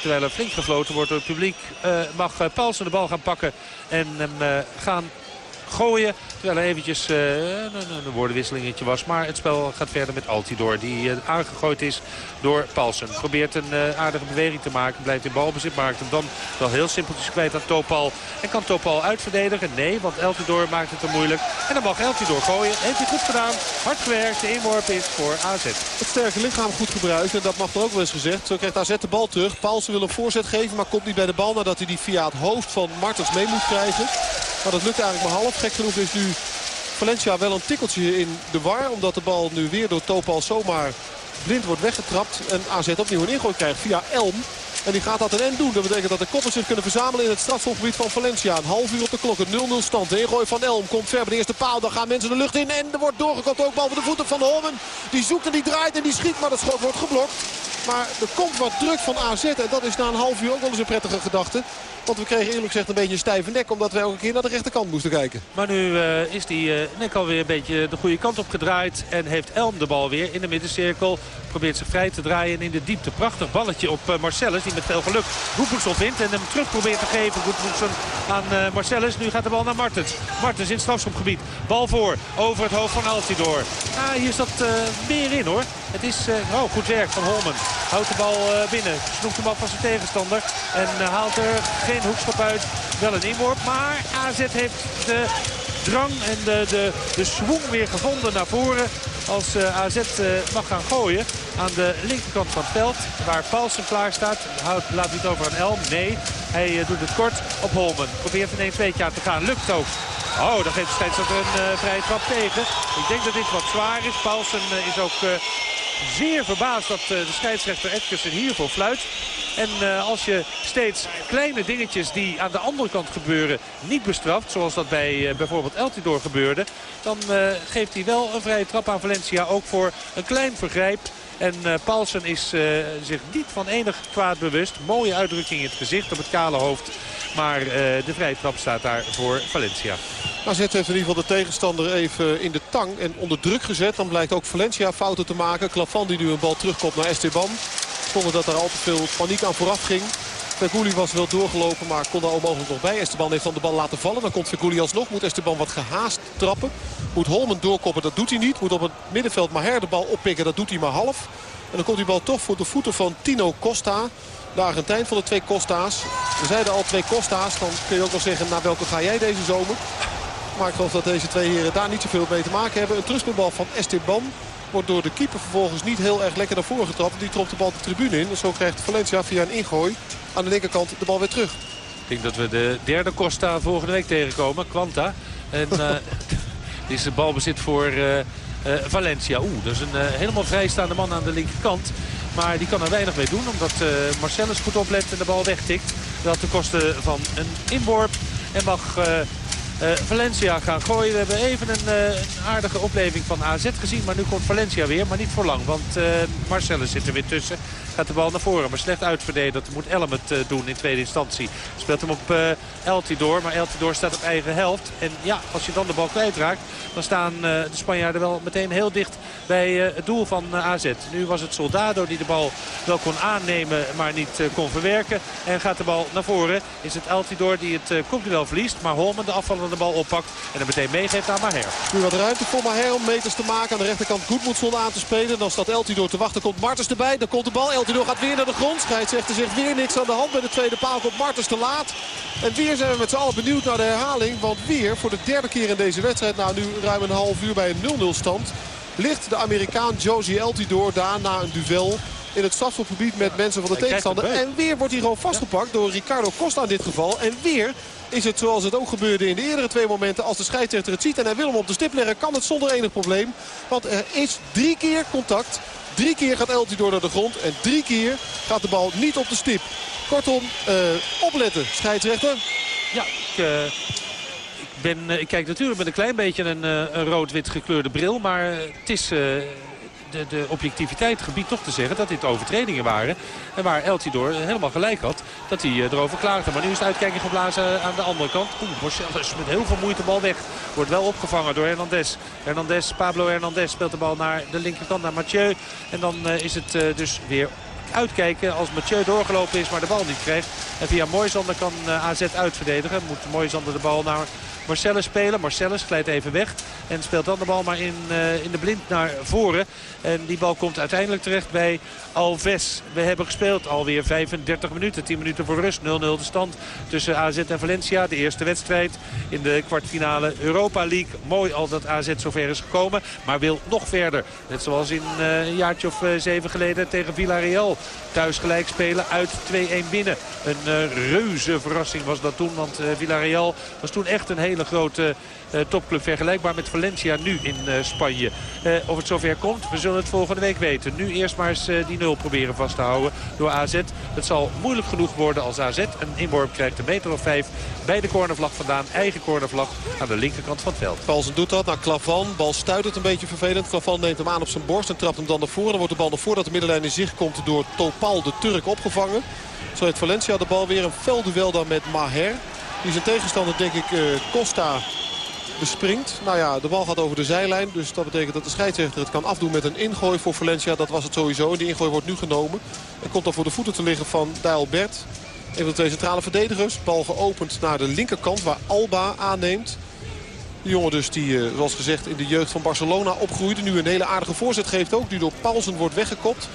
Terwijl er flink gefloten wordt door het publiek. Uh, mag uh, Paulsen de bal gaan pakken en hem uh, gaan gooien. Terwijl er eventjes een, een woordenwisselingetje was. Maar het spel gaat verder met Altidor. Die aangegooid is door Paulsen. Probeert een aardige beweging te maken. Blijft in balbezit. Maakt hem dan wel heel simpeltjes kwijt aan Topal. En kan Topal uitverdedigen? Nee, want Eltidoor maakt het te moeilijk. En dan mag Eltidoor gooien. Heeft hij goed gedaan. Hard gewerkt. De inworp is voor AZ. Het sterke lichaam goed gebruikt. En dat mag er ook wel eens gezegd. Zo krijgt AZ de bal terug. Paulsen wil een voorzet geven. Maar komt niet bij de bal. Nadat hij die via het hoofd van Martens mee moet krijgen. Maar dat lukt eigenlijk maar half. Gek genoeg is nu Valencia wel een tikkeltje in de war. Omdat de bal nu weer door Topal zomaar blind wordt weggetrapt. En AZ opnieuw een ingooi krijgt via Elm. En die gaat dat een end doen. Dat betekent dat de koppers zich kunnen verzamelen in het strafschopgebied van Valencia. Een half uur op de klok. Een 0-0 stand. De ingooi van Elm komt ver bij de eerste paal. Dan gaan mensen de lucht in. En er wordt doorgekopt ook boven de voeten van Holmen. Die zoekt en die draait en die schiet. Maar dat schot wordt geblokt. Maar er komt wat druk van AZ. En dat is na een half uur ook wel eens een prettige gedachte. Want we kregen eerlijk gezegd een beetje een stijve nek. Omdat we elke keer naar de rechterkant moesten kijken. Maar nu uh, is die uh, nek alweer een beetje de goede kant op gedraaid. En heeft Elm de bal weer in de middencirkel. Probeert zich vrij te draaien in de diepte. Prachtig balletje op uh, Marcellus. Die met veel geluk Goedvoedsel vindt. En hem terug probeert te geven. Goedvoedsel aan Marcellus. Nu gaat de bal naar Martens. Martens in het strafschopgebied. Bal voor. Over het hoofd van Altidor. Ah, hier zat meer in hoor. Het is oh, goed werk van Holmen. Houdt de bal binnen. Snoept hem af van zijn tegenstander. En haalt er geen hoekschop uit. Wel een inworp. Maar AZ heeft de drang en de, de, de swing weer gevonden naar voren. Als uh, eh, AZ uh, mag gaan gooien aan de linkerkant van het veld. Waar Paulsen klaar staat. Houdt, laat hij het over aan Elm? Nee. Hij uh, doet het kort op Holmen. Probeert een 1-2'tje aan te gaan. Lukt ook. Oh, dan geeft de scheidsrechter een vrije trap tegen. Ik denk dat dit wat zwaar is. Paulsen is ook zeer verbaasd dat de scheidsrechter Edgersen hiervoor fluit. En uh, als je steeds kleine dingetjes die aan de andere kant gebeuren niet bestraft. Zoals dat bij uh, bijvoorbeeld Eltidoor gebeurde. Dan geeft hij wel een vrije trap aan Valencia. Ook voor een klein vergrijp. En uh, Paulsen is uh, zich niet van enig kwaad bewust. Mooie uitdrukking in het gezicht op het kale hoofd. Maar uh, de vrije trap staat daar voor Valencia. AZ heeft in ieder geval de tegenstander even in de tang en onder druk gezet. Dan blijkt ook Valencia fouten te maken. Klavan die nu een bal terugkomt naar Esteban. Zonder dat er al te veel paniek aan vooraf ging. Vergouli was wel doorgelopen, maar kon daar onmogelijk nog bij. Esteban heeft dan de bal laten vallen. Dan komt Vergouli alsnog. Moet Esteban wat gehaast trappen. Moet Holmen doorkoppen, dat doet hij niet. Moet op het middenveld Maher de bal oppikken, dat doet hij maar half. En dan komt die bal toch voor de voeten van Tino Costa. De Argentijn van de twee Costa's. We zeiden al twee Costa's. Dan kun je ook nog zeggen, naar welke ga jij deze zomer? Maar ik geloof dat deze twee heren daar niet zoveel mee te maken hebben. Een terugspelbal van Esteban. Wordt door de keeper vervolgens niet heel erg lekker naar voren getrapt. Die tropt de bal de tribune in. En zo krijgt Valencia via een ingooi aan de linkerkant de bal weer terug. Ik denk dat we de derde Costa volgende week tegenkomen. Quanta. En uh, die is de balbezit voor uh, uh, Valencia. Oeh, dat is een helemaal vrijstaande man aan de linkerkant. Maar die kan er weinig mee doen. Omdat Marcellus goed oplet en de bal wegtikt. Dat de kosten van een inworp. En mag uh, Valencia gaan gooien. We hebben even een, uh, een, aardige opleving van AZ gezien. Maar nu komt Valencia weer, maar niet voor lang. Want uh, Marcellus zit er weer tussen. Gaat de bal naar voren, maar slecht uitverdedigd. Moet Elm het doen in tweede instantie. Speelt hem op Eltidoor, maar Eltidoor staat op eigen helft. En ja, als je dan de bal kwijtraakt, dan staan de Spanjaarden wel meteen heel dicht bij het doel van AZ. Nu was het Soldado die de bal wel kon aannemen, maar niet kon verwerken. En gaat de bal naar voren. Is het Eltidoor die het kopduel verliest. Maar Holmen, de afvallen de bal oppakt. En er meteen meegeeft aan Maher. Nu wat ruimte voor Maher om meters te maken. Aan de rechterkant Goedmoedson aan te spelen. Dan staat Eltidoor te wachten. Komt Martens erbij. Dan komt de bal. Eltidoor gaat weer naar de grond. Scheidsrechter zegt weer niks aan de hand. Bij de tweede paal komt Martens te laat. En weer zijn we met z'n allen benieuwd naar de herhaling. Want weer voor de derde keer in deze wedstrijd. Nou nu ruim een half uur bij een 0-0 stand. Ligt de Amerikaan Josie Eltidoor daar na een duel in het strafschopgebied met mensen van de tegenstander. En weer wordt hij gewoon vastgepakt door Ricardo Costa in dit geval. En weer is het zoals het ook gebeurde in de eerdere twee momenten. Als de scheidsrechter het ziet en hij wil hem op de stip leggen, kan het zonder enig probleem. Want er is drie keer contact. Drie keer gaat Eltidoor naar de grond en drie keer gaat de bal niet op de stip. Kortom, uh, opletten, scheidsrechter. Ja, ik, uh, ik, ben, uh, ik kijk natuurlijk met een klein beetje een, een rood-wit gekleurde bril. Maar het is de, de objectiviteit gebied toch te zeggen dat dit overtredingen waren. En waar Eltidoor helemaal gelijk had dat hij eh, erover klaagde. Maar nu is het uitkijking geblazen aan de andere kant. Oeh, met heel veel moeite bal weg. Wordt wel opgevangen door Hernandez. Hernandez, Pablo Hernandez speelt de bal naar de linkerkant naar Mathieu. En dan uh, is het dus weer uitkijken als Mathieu doorgelopen is, maar de bal niet krijgt. En via Moisander kan AZ uitverdedigen. Moet Moisander de bal naar Marcellus spelen. Marcellus glijdt even weg en speelt dan de bal maar in, in de blind naar voren. En die bal komt uiteindelijk terecht bij Alves. We hebben gespeeld alweer 35 minuten. 10 minuten voor rust. 0-0 de stand tussen AZ en Valencia. De eerste wedstrijd in de kwartfinale Europa League. Mooi al dat AZ zover is gekomen. Maar wil nog verder. Net zoals in een jaartje of zeven geleden tegen Villarreal. Thuis gelijk spelen, uit 2-1 binnen. Een reuze verrassing was dat toen. Want Villarreal was toen echt een hele grote uh, topclub. Vergelijkbaar met Valencia nu in Spanje. of het zover komt, we zullen het volgende week weten. Nu eerst maar eens die nul proberen vast te houden door AZ. Het zal moeilijk genoeg worden als AZ een inworp krijgt. Een meter of vijf bij de cornervlag vandaan. Eigen cornervlag aan de linkerkant van het veld. Paulsen doet dat naar Klavan. Bal stuit het een beetje vervelend. Klavan neemt hem aan op zijn borst en trapt hem dan naar voren. Dan wordt de bal naar voren dat de middenlijn in zicht komt door Topal de Turk opgevangen. Zo heeft Valencia de bal weer een veldduel dan met Maher. Die zijn tegenstander denk ik uh, Costa bespringt. Nou ja, de bal gaat over de zijlijn. Dus dat betekent dat de scheidsrechter het kan afdoen met een ingooi voor Valencia. Dat was het sowieso. Die ingooi wordt nu genomen. En komt dan voor de voeten te liggen van Dijlbert. Een van de twee centrale verdedigers. Bal geopend naar de linkerkant waar Alba aanneemt. De jongen dus die, eh, zoals gezegd, in de jeugd van Barcelona opgroeide. Nu een hele aardige voorzet geeft ook. Die door Paulsen wordt weggekopt.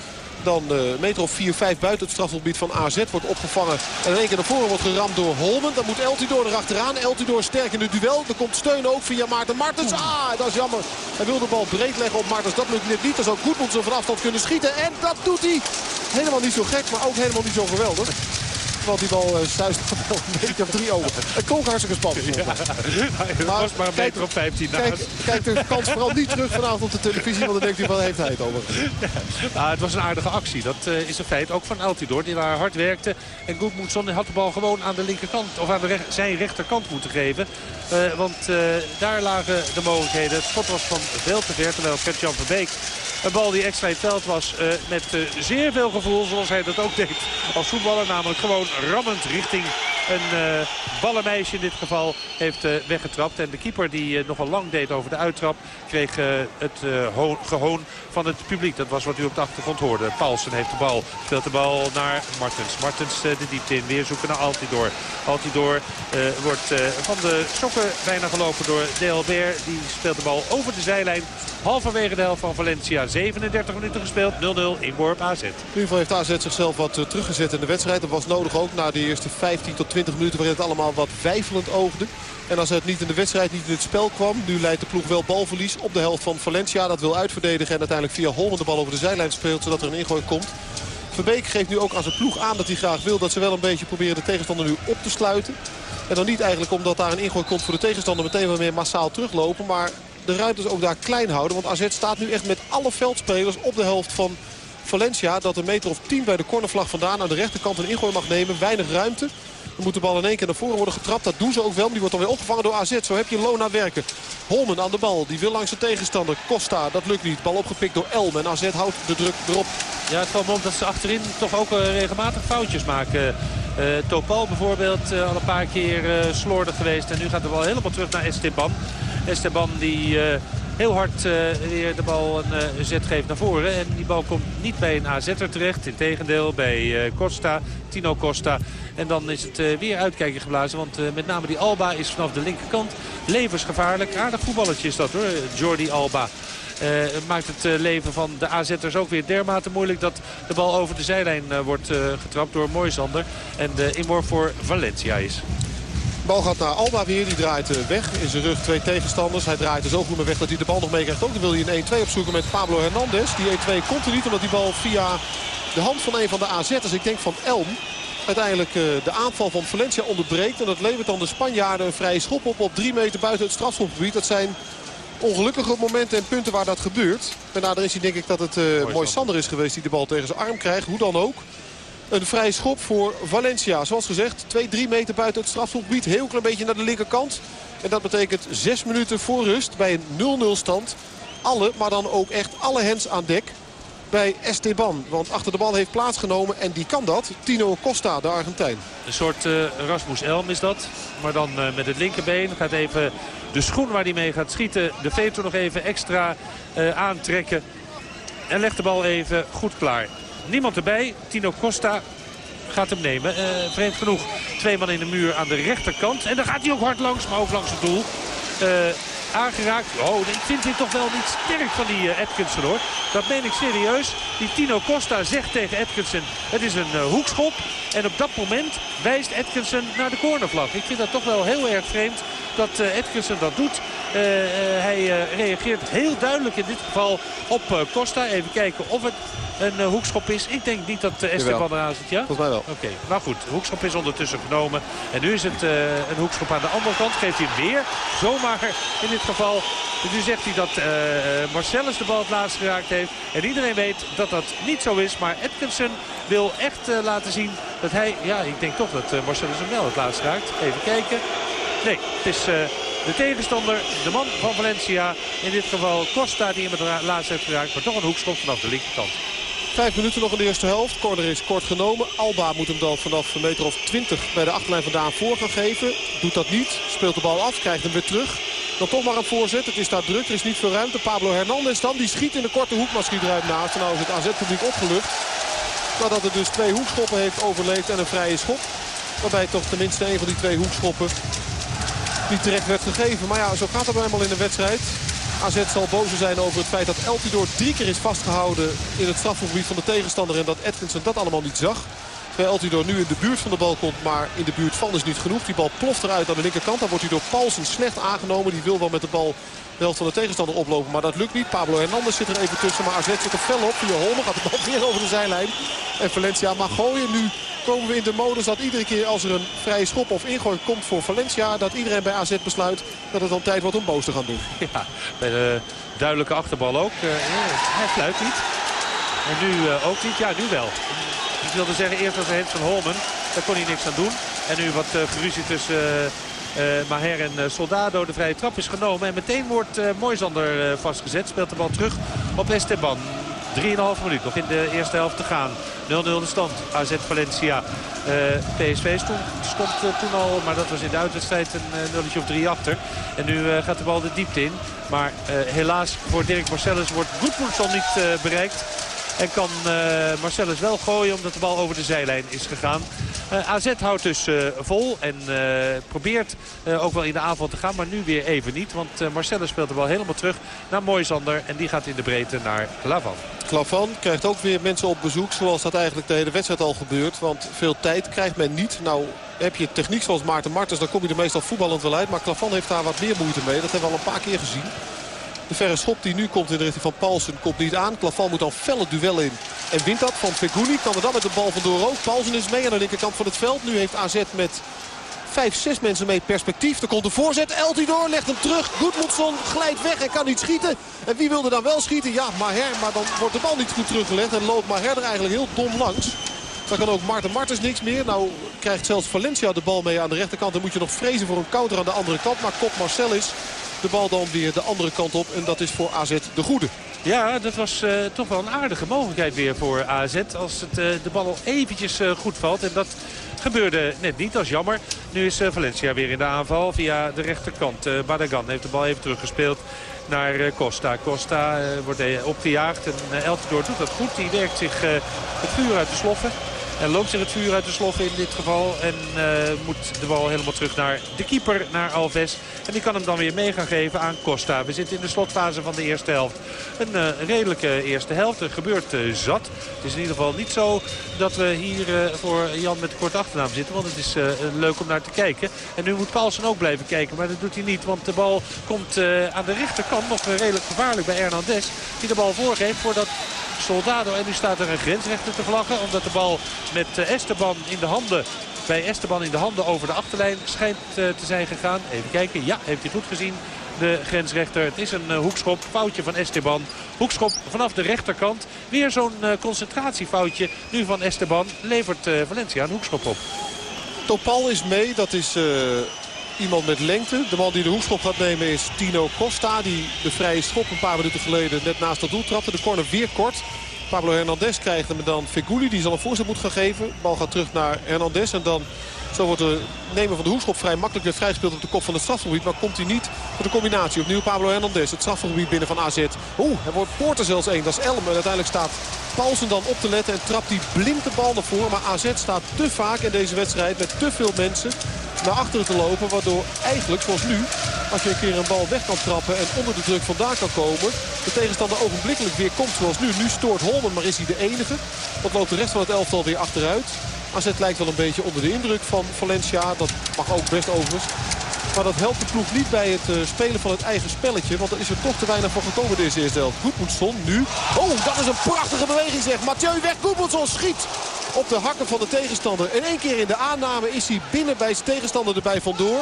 Dan uh, meter of 4, 5 buiten het strafgebied van AZ wordt opgevangen. En in één keer naar voren wordt geramd door Holmen. Dan moet Eltidoor erachteraan. Eltidoor sterk in het duel. Er komt steun ook via Maarten Martens. Ah, dat is jammer. Hij wil de bal breed leggen op Martens. Dat lukt net niet. Dat zou goed moeten ze van afstand kunnen schieten. En dat doet hij. Helemaal niet zo gek, maar ook helemaal niet zo geweldig. Want die bal uh, stuist wel een beetje op drie over. Het klonk hartstikke spannend. Ja. Het was maar een meter op 15 kijk, kijk, de kans vooral niet terug vanavond op de televisie. Want dan denkt u, wat heeft hij het over? Ja. het was een aardige actie. Dat uh, is een feit. Ook van Altidor, die daar hard werkte. En Goedmoedson had de bal gewoon aan de linkerkant, of aan de zijn rechterkant moeten geven. Uh, want daar lagen de mogelijkheden. Het schot was van veel te ver. Terwijl Gert-Jan Verbeek een bal die extra in het veld was met zeer veel gevoel. Zoals hij dat ook deed als voetballer. Namelijk gewoon rammend richting een uh, ballenmeisje in dit geval heeft uh, weggetrapt. En de keeper die uh, nogal lang deed over de uittrap... kreeg het gehoon van het publiek. Dat was wat u op de achtergrond hoorde. Paulsen heeft de bal. Speelt de bal naar Martens. Martens de diepte in. Weer zoeken naar Altidor. Altidor wordt van de sokken bijna gelopen door Delbert. Die speelt de bal over de zijlijn. Halverwege de helft van Valencia. 37 minuten gespeeld. 0-0 inworp AZ. In ieder geval heeft AZ zichzelf wat teruggezet in de wedstrijd. Dat was nodig ook na de eerste 15 tot 20 minuten waarin het allemaal wat wijfelend oogde. En als het niet in de wedstrijd, niet in het spel kwam. Nu leidt de ploeg wel balverlies op de helft van Valencia. Dat wil uitverdedigen en uiteindelijk via Holmen de bal over de zijlijn speelt. Zodat er een ingooi komt. Verbeek geeft nu ook aan zijn ploeg aan dat hij graag wil dat ze wel een beetje proberen de tegenstander nu op te sluiten. En dan niet eigenlijk omdat daar een ingooi komt voor de tegenstander meteen wel meer massaal teruglopen. Maar de ruimtes ook daar klein houden. Want AZ staat nu echt met alle veldspelers op de helft van Valencia. Dat een meter of 10 bij de cornervlag vandaan aan de rechterkant een ingooi mag nemen. Weinig ruimte. Dan moet de bal in één keer naar voren worden getrapt. Dat doen ze ook wel. Die wordt dan weer opgevangen door AZ. Zo heb je Lona werken. Holmen aan de bal. Die wil langs de tegenstander. Costa, dat lukt niet. Bal opgepikt door Elm. En AZ houdt de druk erop. Ja, het valt me dat ze achterin toch ook uh, regelmatig foutjes maken. Uh, Topal bijvoorbeeld uh, al een paar keer slordig geweest. En nu gaat de bal helemaal terug naar Esteban. Esteban die heel hard uh, weer de bal een uh, zet geeft naar voren. En die bal komt niet bij een AZ'er terecht. Integendeel bij Costa, Tino Costa. En dan is het weer uitkijken geblazen. Want met name die Alba is vanaf de linkerkant levensgevaarlijk. Aardig voetballetje is dat hoor, Jordi Alba. Uh, maakt het leven van de AZ'ers ook weer dermate moeilijk... dat de bal over de zijlijn wordt getrapt door Moisander. En de inworp voor Valencia is. Bal gaat naar Alba weer. Die draait weg. In zijn rug twee tegenstanders. Hij draait er zo goed weg dat hij de bal nog meekrijgt. Ook dan wil hij een 1-2 opzoeken met Pablo Hernandez. Die 1-2 komt er niet omdat die bal via de hand van een van de AZ'ers, ik denk van Elm... uiteindelijk de aanval van Valencia onderbreekt. En dat levert dan de Spanjaarden een vrije schop op op drie meter buiten het strafschopgebied. Dat zijn ongelukkige momenten en punten waar dat gebeurt. En daarna is hij denk ik dat het uh, mooi Sander is geweest die de bal tegen zijn arm krijgt. Hoe dan ook. Een vrije schop voor Valencia. Zoals gezegd, 2-3 meter buiten het strafschopgebied. Heel klein beetje naar de linkerkant. En dat betekent 6 minuten voor rust bij een 0-0 stand. Alle, maar dan ook echt alle hens aan dek bij Esteban. Want achter de bal heeft plaatsgenomen en die kan dat. Tino Costa, de Argentijn. Een soort uh, Rasmus Elm is dat. Maar dan uh, met het linkerbeen. Gaat even de schoen waar hij mee gaat schieten. De veter nog even extra uh, aantrekken. En legt de bal even goed klaar. Niemand erbij. Tino Costa gaat hem nemen. vreemd genoeg, twee man in de muur aan de rechterkant. En daar gaat hij ook hard langs, maar ook langs het doel aangeraakt. Oh, ik vind dit toch wel niet sterk van die uh, Atkinson hoor. Dat meen ik serieus. Die Tino Costa zegt tegen Atkinson, het is een hoekschop. En op dat moment wijst Atkinson naar de cornervlag. Ik vind dat toch wel heel erg vreemd dat uh, Atkinson dat doet. hij reageert heel duidelijk in dit geval op Costa. Even kijken of het een uh, hoekschop is. Ik denk niet dat uh, Esteban eraan zit, ja? Volgens mij wel. Oké, okay. nou goed. De hoekschop is ondertussen genomen. En nu is het uh, een hoekschop aan de andere kant. Geeft hij weer. Zomaar in dit geval. Nu zegt hij dat Marcellus de bal het laatst geraakt heeft. En iedereen weet dat dat niet zo is. Maar Atkinson wil echt laten zien dat hij... Ja, ik denk toch dat Marcellus hem wel het laatst raakt. Even kijken. Nee, het is de tegenstander, de man van Valencia. In dit geval Costa die hem het laatst heeft geraakt. Maar toch een hoekschop vanaf de linkerkant. Vijf minuten nog in de eerste helft. Corner is kort genomen. Alba moet hem dan vanaf een meter of 20 bij de achterlijn vandaan voor gaan geven. Doet dat niet. Speelt de bal af. Krijgt hem weer terug. Dan toch maar een voorzet. Het is daar druk. Er is niet veel ruimte. Pablo Hernandez dan. Die schiet in de korte hoek. Maar schiet ruim naast. En nou is het AZ-publiek opgelucht. Nadat het dus twee hoekschoppen heeft overleefd en een vrije schop. Waarbij toch tenminste een van die twee hoekschoppen niet terecht werd gegeven. Maar ja, zo gaat het eenmaal in de wedstrijd. AZ zal boos zijn over het feit dat Eltidoor drie keer is vastgehouden in het strafgebied van de tegenstander. En dat Atkinson dat allemaal niet zag. Terwijl Eltidoor nu in de buurt van de bal komt, maar in de buurt van is niet genoeg. Die bal ploft eruit aan de linkerkant. Dan wordt hij door Paulsen slecht aangenomen. Die wil wel met de bal de helft van de tegenstander oplopen. Maar dat lukt niet. Pablo Hernandez zit er even tussen. Maar AZ zit er fel op. Via Holmen gaat de bal weer over de zijlijn. En Valencia mag gooien. Nu komen we in de modus dat iedere keer als er een vrije schop of ingooi komt voor Valencia... dat iedereen bij AZ besluit dat het dan tijd wordt om boos te gaan doen. Ja, bij de duidelijke achterbal ook. Uh, hij fluit niet. En nu uh, ook niet. Ja, nu wel. Ik wilde zeggen, eerst was het van Holmen. Daar kon hij niks aan doen. En nu wat geruzie tussen... Uh, Maher en Soldado. De vrije trap is genomen. En meteen wordt uh, Moisander vastgezet. Speelt de bal terug op Esteban. 3,5 minuut nog in de eerste helft te gaan. 0-0 de stand. AZ Valencia. PSV stond, stond toen al, maar dat was in de uitwedstrijd een nulletje of drie achter. En nu gaat de bal de diepte in. Maar helaas voor Dirk Marcellus wordt Goedmoedson niet bereikt. En kan Marcellus wel gooien omdat de bal over de zijlijn is gegaan. Uh, AZ houdt dus uh, vol en probeert ook wel in de aanval te gaan. Maar nu weer even niet. Want Marcellus speelt de bal helemaal terug naar Moisander. En die gaat in de breedte naar Klavan. Klavan krijgt ook weer mensen op bezoek. Zoals dat eigenlijk de hele wedstrijd al gebeurt. Want veel tijd krijgt men niet. Nou heb je techniek zoals Maarten Martens. Dan kom je er meestal voetballend wel uit. Maar Klavan heeft daar wat meer moeite mee. Dat hebben we al een paar keer gezien. De verre schop die nu komt in de richting van Paulsen komt niet aan. Klavan moet dan felle duel in. En wint dat van Feguni. Kan er dan met de bal vandoor ook. Paulsen is mee aan de linkerkant van het veld. Nu heeft AZ met vijf, zes mensen mee perspectief. Er komt de voorzet. Eltidoor legt hem terug. Goedmoedson glijdt weg en kan niet schieten. En wie wilde dan wel schieten? Ja, Maher. Maar dan wordt de bal niet goed teruggelegd. En loopt Maher er eigenlijk heel dom langs. Dan kan ook Maarten Martens niks meer. Nou krijgt zelfs Valencia de bal mee aan de rechterkant. Dan moet je nog vrezen voor een counter aan de andere kant. Maar Kop Marcel is de bal dan weer de andere kant op. En dat is voor AZ de goede. Ja, dat was uh, toch wel een aardige mogelijkheid weer voor AZ. Als het, uh, de bal al eventjes uh, goed valt. En dat gebeurde net niet, dat is jammer. Nu is Valencia weer in de aanval via de rechterkant. Badagan heeft de bal even teruggespeeld naar Costa. Costa wordt opgejaagd en Eltidoor doet dat goed. Die werkt zich het vuur uit de sloffen. En loopt zich het vuur uit de sloffen in dit geval. En uh, moet de bal helemaal terug naar de keeper, naar Alves. En die kan hem dan weer mee gaan geven aan Costa. We zitten in de slotfase van de eerste helft. Een uh, redelijke eerste helft. Er gebeurt uh, zat. Het is in ieder geval niet zo dat we hier voor Jan met de korte achternaam zitten. Want het is leuk om naar te kijken. En nu moet Paulsen ook blijven kijken. Maar dat doet hij niet. Want de bal komt aan de rechterkant nog redelijk gevaarlijk bij Hernandez. Die de bal voorgeeft voordat Soldado. En nu staat er een grensrechter te vlaggen. Omdat de bal met eh, Esteban in de handen bij Esteban in de handen over de achterlijn schijnt eh, te zijn gegaan. Even kijken. Ja, heeft hij goed gezien. De grensrechter. Het is een uh, hoekschop. Foutje van Esteban. Hoekschop vanaf de rechterkant. Weer zo'n concentratiefoutje nu van Esteban. Levert Valencia een hoekschop op. Topal is mee. Dat is iemand met lengte. De man die de hoekschop gaat nemen is Tino Costa. Die de vrije schop een paar minuten geleden net naast het doel trapte. De corner weer kort. Pablo Hernandez krijgt hem dan Feguli. Die zal een voorzet moeten gaan geven. De bal gaat terug naar Hernandez. En dan Zo wordt de nemen van de hoekschop vrij makkelijk weer vrijgespeeld op de kop van het strafgebied. Maar komt hij niet voor de combinatie. Opnieuw Pablo Hernandez, het strafgebied binnen van AZ. Oeh, er wordt Poorter zelfs één. Dat is Elm. En uiteindelijk staat Paulsen dan op te letten en trapt die blind de bal naar voren. Maar AZ staat te vaak in deze wedstrijd met te veel mensen naar achteren te lopen. Waardoor eigenlijk, zoals nu, als je een keer een bal weg kan trappen en onder de druk vandaan kan komen... de tegenstander ogenblikkelijk weer komt zoals nu. Nu stoort Holmen, maar is hij de enige. Wat loopt de rest van het elftal weer achteruit. AZ lijkt wel een beetje onder de indruk van Valencia. Dat mag ook best overigens. Maar dat helpt de ploeg niet bij het uh, spelen van het eigen spelletje. Want er is er toch te weinig van gekomen deze eerste helft. Goedmoedson nu. Oh, dat is een prachtige beweging zeg. Mathieu weg. Goedmoedson schiet op de hakken van de tegenstander. En één keer in de aanname is hij binnen bij zijn tegenstander erbij vandoor.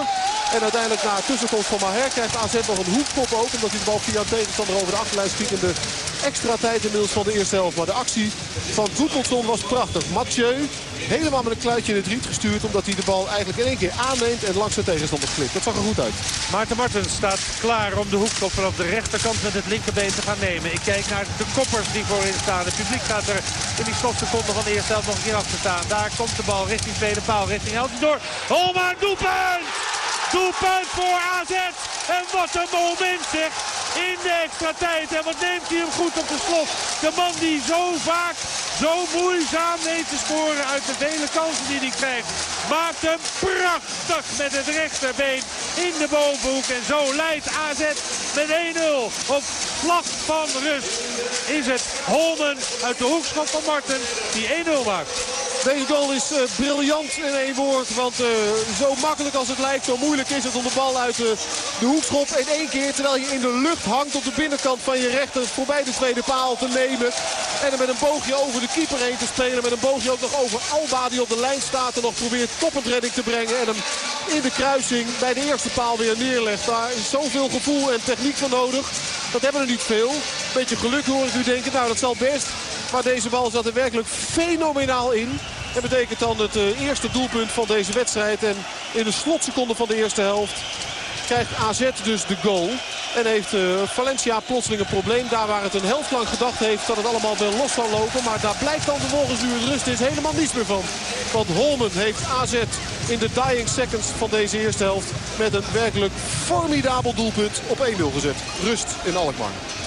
En uiteindelijk na tussenkomst van Maher krijgt AZ nog een hoekschop ook. Omdat hij de bal via een tegenstander over de achterlijn schiet in de extra tijd inmiddels van de eerste helft. Maar de actie van Goedmoedson was prachtig. Mathieu helemaal met een kluitje in het riet gestuurd. Omdat hij de bal eigenlijk in één keer aanneemt en langs de tegenstander klikt. Dat zag er goed uit. Maarten Martens staat klaar om de hoekschop vanaf de rechterkant met het linkerbeen te gaan nemen. Ik kijk naar de koppers die voorin staan. Het publiek gaat er in die slotseconde van de eerste helft nog een keer achter staan. Daar komt de bal richting tweede paal, richting Eltidoor. Oh, maar doelpunt! Doelpunt voor AZ. En wat een moment zeg. In de extra tijd. En wat neemt hij hem goed op de slot. De man die zo vaak, zo moeizaam weet te scoren uit de vele kansen die hij krijgt. Maakt hem prachtig met het rechterbeen in de bovenhoek. En zo leidt AZ met 1-0 op slag van rust. Is het Holmen uit de hoekschop van Marten die 1-0 maakt. Deze goal is uh, briljant in één woord. Want uh, zo makkelijk als het lijkt, zo moeilijk is het om de bal uit de, hoekschop in één keer... terwijl je in de lucht hangt op de binnenkant van je rechter voorbij de tweede paal te nemen. En dan met een boogje over de keeper heen te spelen. Met een boogje ook nog over Alba die op de lijn staat en nog probeert redding te brengen. En hem in de kruising bij de eerste paal weer neerlegt. Daar is zoveel gevoel en techniek voor nodig. Dat hebben we niet veel. Beetje geluk hoor ik u denken. Nou, dat zal best. Maar deze bal zat er werkelijk fenomenaal in. Dat betekent dan het uh, eerste doelpunt van deze wedstrijd. En in de slotseconde van de eerste helft krijgt AZ dus de goal. En heeft uh, Valencia plotseling een probleem. Daar waar het een helft lang gedacht heeft dat het allemaal wel los zal lopen. Maar daar blijkt dan vervolgens het rust is helemaal niets meer van. Want Holmen heeft AZ in de dying seconds van deze eerste helft... met een werkelijk formidabel doelpunt op 1-0 gezet. Rust in Alkmaar.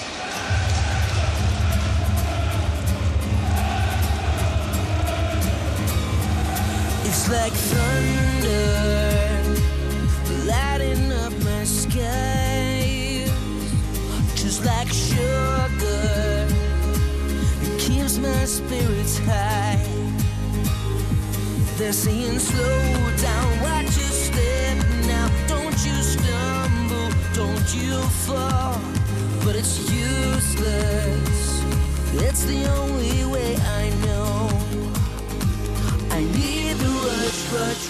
Like thunder lighting up my sky. Just like sugar It keeps my spirits high. They're saying slow down, watch your step now. Don't you stumble, don't you fall. But it's useless. It's the only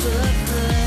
should good.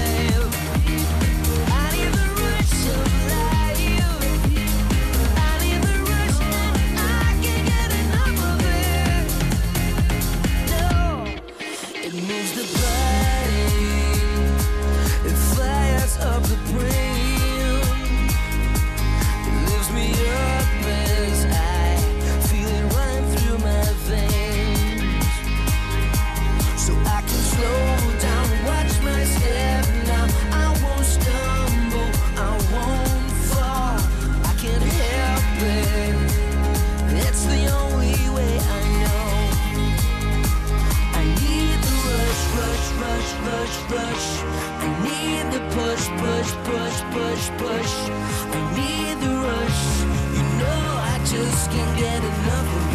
push. I need the rush. You know I just can't get enough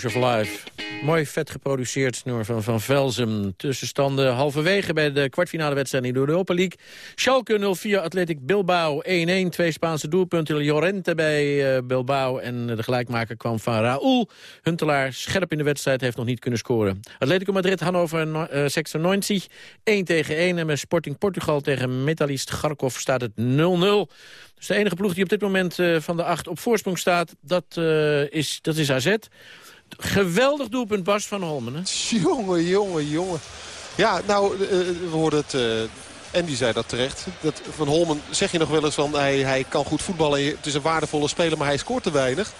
Rush Life. Mooi vet geproduceerd nummer van Van Velzen. Tussenstanden halverwege bij de kwartfinale wedstrijd in de Europa League. Schalke 0-4, Athletic Bilbao 1-1. Twee Spaanse doelpunten. Llorente bij uh, Bilbao. En de gelijkmaker kwam van Raúl. Huntelaar scherp in de wedstrijd heeft nog niet kunnen scoren. Atletico Madrid, Hannover uh, 96. 1 tegen 1. En met Sporting Portugal tegen Metalist Garkov staat het 0-0. Dus de enige ploeg die op dit moment uh, van de acht op voorsprong staat, dat, is, dat is AZ. Geweldig doelpunt Bas van Holmen. Hè? Jongen, jongen, jongen. Ja, nou, uh, we hoorden het... en die zei dat terecht. Dat van Holmen zeg je nog wel eens van hij, hij kan goed voetballen. Het is een waardevolle speler, maar hij scoort te weinig.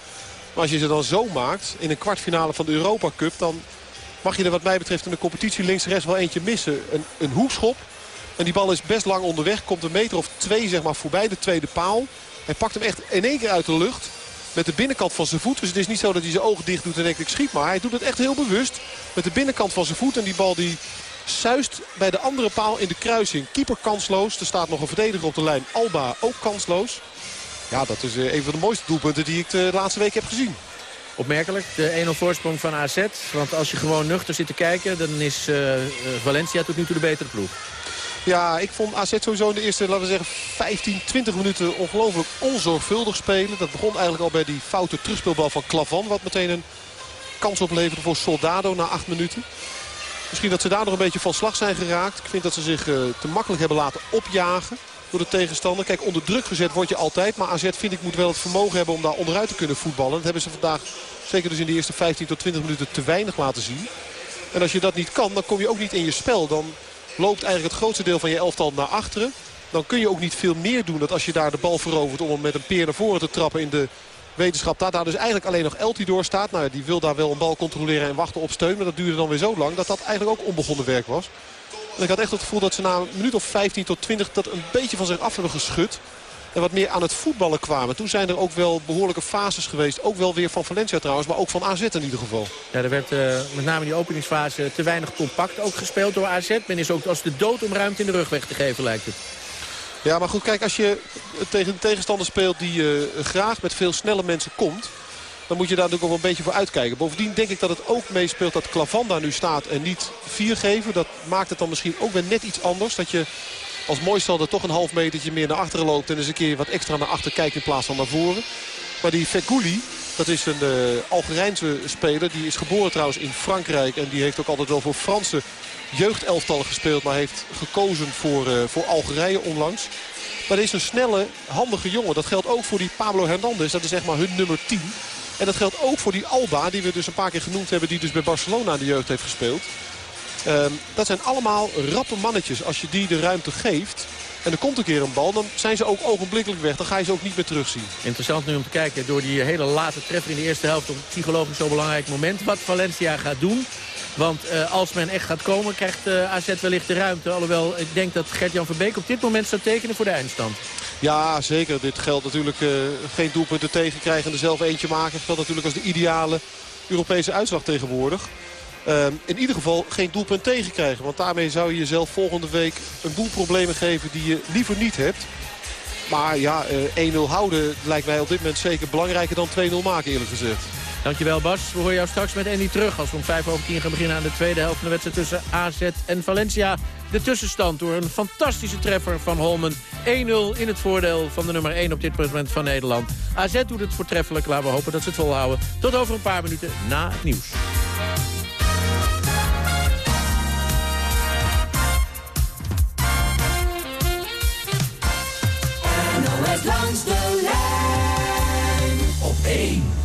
Maar als je ze dan zo maakt in een kwartfinale van de Europa Cup... dan mag je er wat mij betreft in de competitie links-rechts wel eentje missen. Een, een hoekschop en die bal is best lang onderweg. Komt een meter of twee zeg maar, voorbij de tweede paal. Hij pakt hem echt in één keer uit de lucht. Met de binnenkant van zijn voet. Dus het is niet zo dat hij zijn ogen dicht doet en denkt ik schiet maar. Hij doet het echt heel bewust. Met de binnenkant van zijn voet. En die bal die zuist bij de andere paal in de kruising. Keeper kansloos. Er staat nog een verdediger op de lijn. Alba ook kansloos. Ja, dat is een van de mooiste doelpunten die ik de laatste week heb gezien. Opmerkelijk, de 1-0 voorsprong van AZ. Want als je gewoon nuchter zit te kijken... dan is uh, Valencia tot nu toe de betere ploeg. Ja, ik vond AZ sowieso in de eerste, laten we zeggen, 15, 20 minuten ongelooflijk onzorgvuldig spelen. Dat begon eigenlijk al bij die foute terugspeelbal van Klavan. Wat meteen een kans opleverde voor Soldado na 8 minuten. Misschien dat ze daar nog een beetje van slag zijn geraakt. Ik vind dat ze zich uh, te makkelijk hebben laten opjagen door de tegenstander. Kijk, onder druk gezet word je altijd. Maar AZ vind ik moet wel het vermogen hebben om daar onderuit te kunnen voetballen. Dat hebben ze vandaag, zeker dus in de eerste 15 tot 20 minuten, te weinig laten zien. En als je dat niet kan, dan kom je ook niet in je spel. Dan loopt eigenlijk het grootste deel van je elftal naar achteren. Dan kun je ook niet veel meer doen dat als je daar de bal verovert om hem met een peer naar voren te trappen in de wetenschap. Dat daar dus eigenlijk alleen nog Eltidoor staat. Nou, die wil daar wel een bal controleren en wachten op steun. Maar dat duurde dan weer zo lang dat dat eigenlijk ook onbegonnen werk was. En ik had echt het gevoel dat ze na een minuut of 15 tot 20 dat een beetje van zich af hebben geschud. En wat meer aan het voetballen kwamen. Toen zijn er ook wel behoorlijke fases geweest. Ook wel weer van Valencia trouwens, maar ook van AZ in ieder geval. Ja, er werd uh, met name in die openingsfase te weinig compact ook gespeeld door AZ. Men is ook als de dood om ruimte in de rug weg te geven lijkt het. Ja, maar goed, kijk, als je tegen een tegenstander speelt die uh, graag met veel snelle mensen komt... dan moet je daar natuurlijk ook wel een beetje voor uitkijken. Bovendien denk ik dat het ook meespeelt dat Klavan daar nu staat en niet vier geven. Dat maakt het dan misschien ook weer net iets anders. Dat je als Moistal er toch een half metertje meer naar achteren loopt... en eens een keer wat extra naar achter kijkt in plaats van naar voren. Maar die Fekouli, dat is een uh, Algerijnse speler. Die is geboren trouwens in Frankrijk. En die heeft ook altijd wel voor Franse jeugdelftallen gespeeld. Maar heeft gekozen voor, uh, voor Algerije onlangs. Maar dat is een snelle, handige jongen. Dat geldt ook voor die Pablo Hernandez. Dat is zeg maar hun nummer 10. En dat geldt ook voor die Alba, die we dus een paar keer genoemd hebben... die dus bij Barcelona in de jeugd heeft gespeeld. Um, dat zijn allemaal rappe mannetjes. Als je die de ruimte geeft en er komt een keer een bal... dan zijn ze ook ogenblikkelijk weg. Dan ga je ze ook niet meer terugzien. Interessant nu om te kijken door die hele late treffer in de eerste helft... op een psychologisch zo belangrijk moment wat Valencia gaat doen. Want uh, als men echt gaat komen, krijgt uh, AZ wellicht de ruimte. Alhoewel, ik denk dat Gert-Jan Verbeek op dit moment zou tekenen voor de eindstand. Ja, zeker. Dit geldt natuurlijk uh, geen doelpunten tegenkrijgen en er zelf eentje maken. Het geldt natuurlijk als de ideale Europese uitslag tegenwoordig. Uh, in ieder geval geen doelpunt tegenkrijgen. Want daarmee zou je jezelf volgende week een boel problemen geven die je liever niet hebt. Maar ja, uh, 1-0 houden lijkt mij op dit moment zeker belangrijker dan 2-0 maken eerlijk gezegd. Dankjewel Bas. We horen jou straks met Andy terug als we om 5 over 10 gaan beginnen aan de tweede helft van de wedstrijd tussen AZ en Valencia. De tussenstand door een fantastische treffer van Holmen. 1-0 in het voordeel van de nummer 1 op dit moment van Nederland. AZ doet het voortreffelijk. Laten we hopen dat ze het volhouden. Tot over een paar minuten na het nieuws. langs de lijn op één.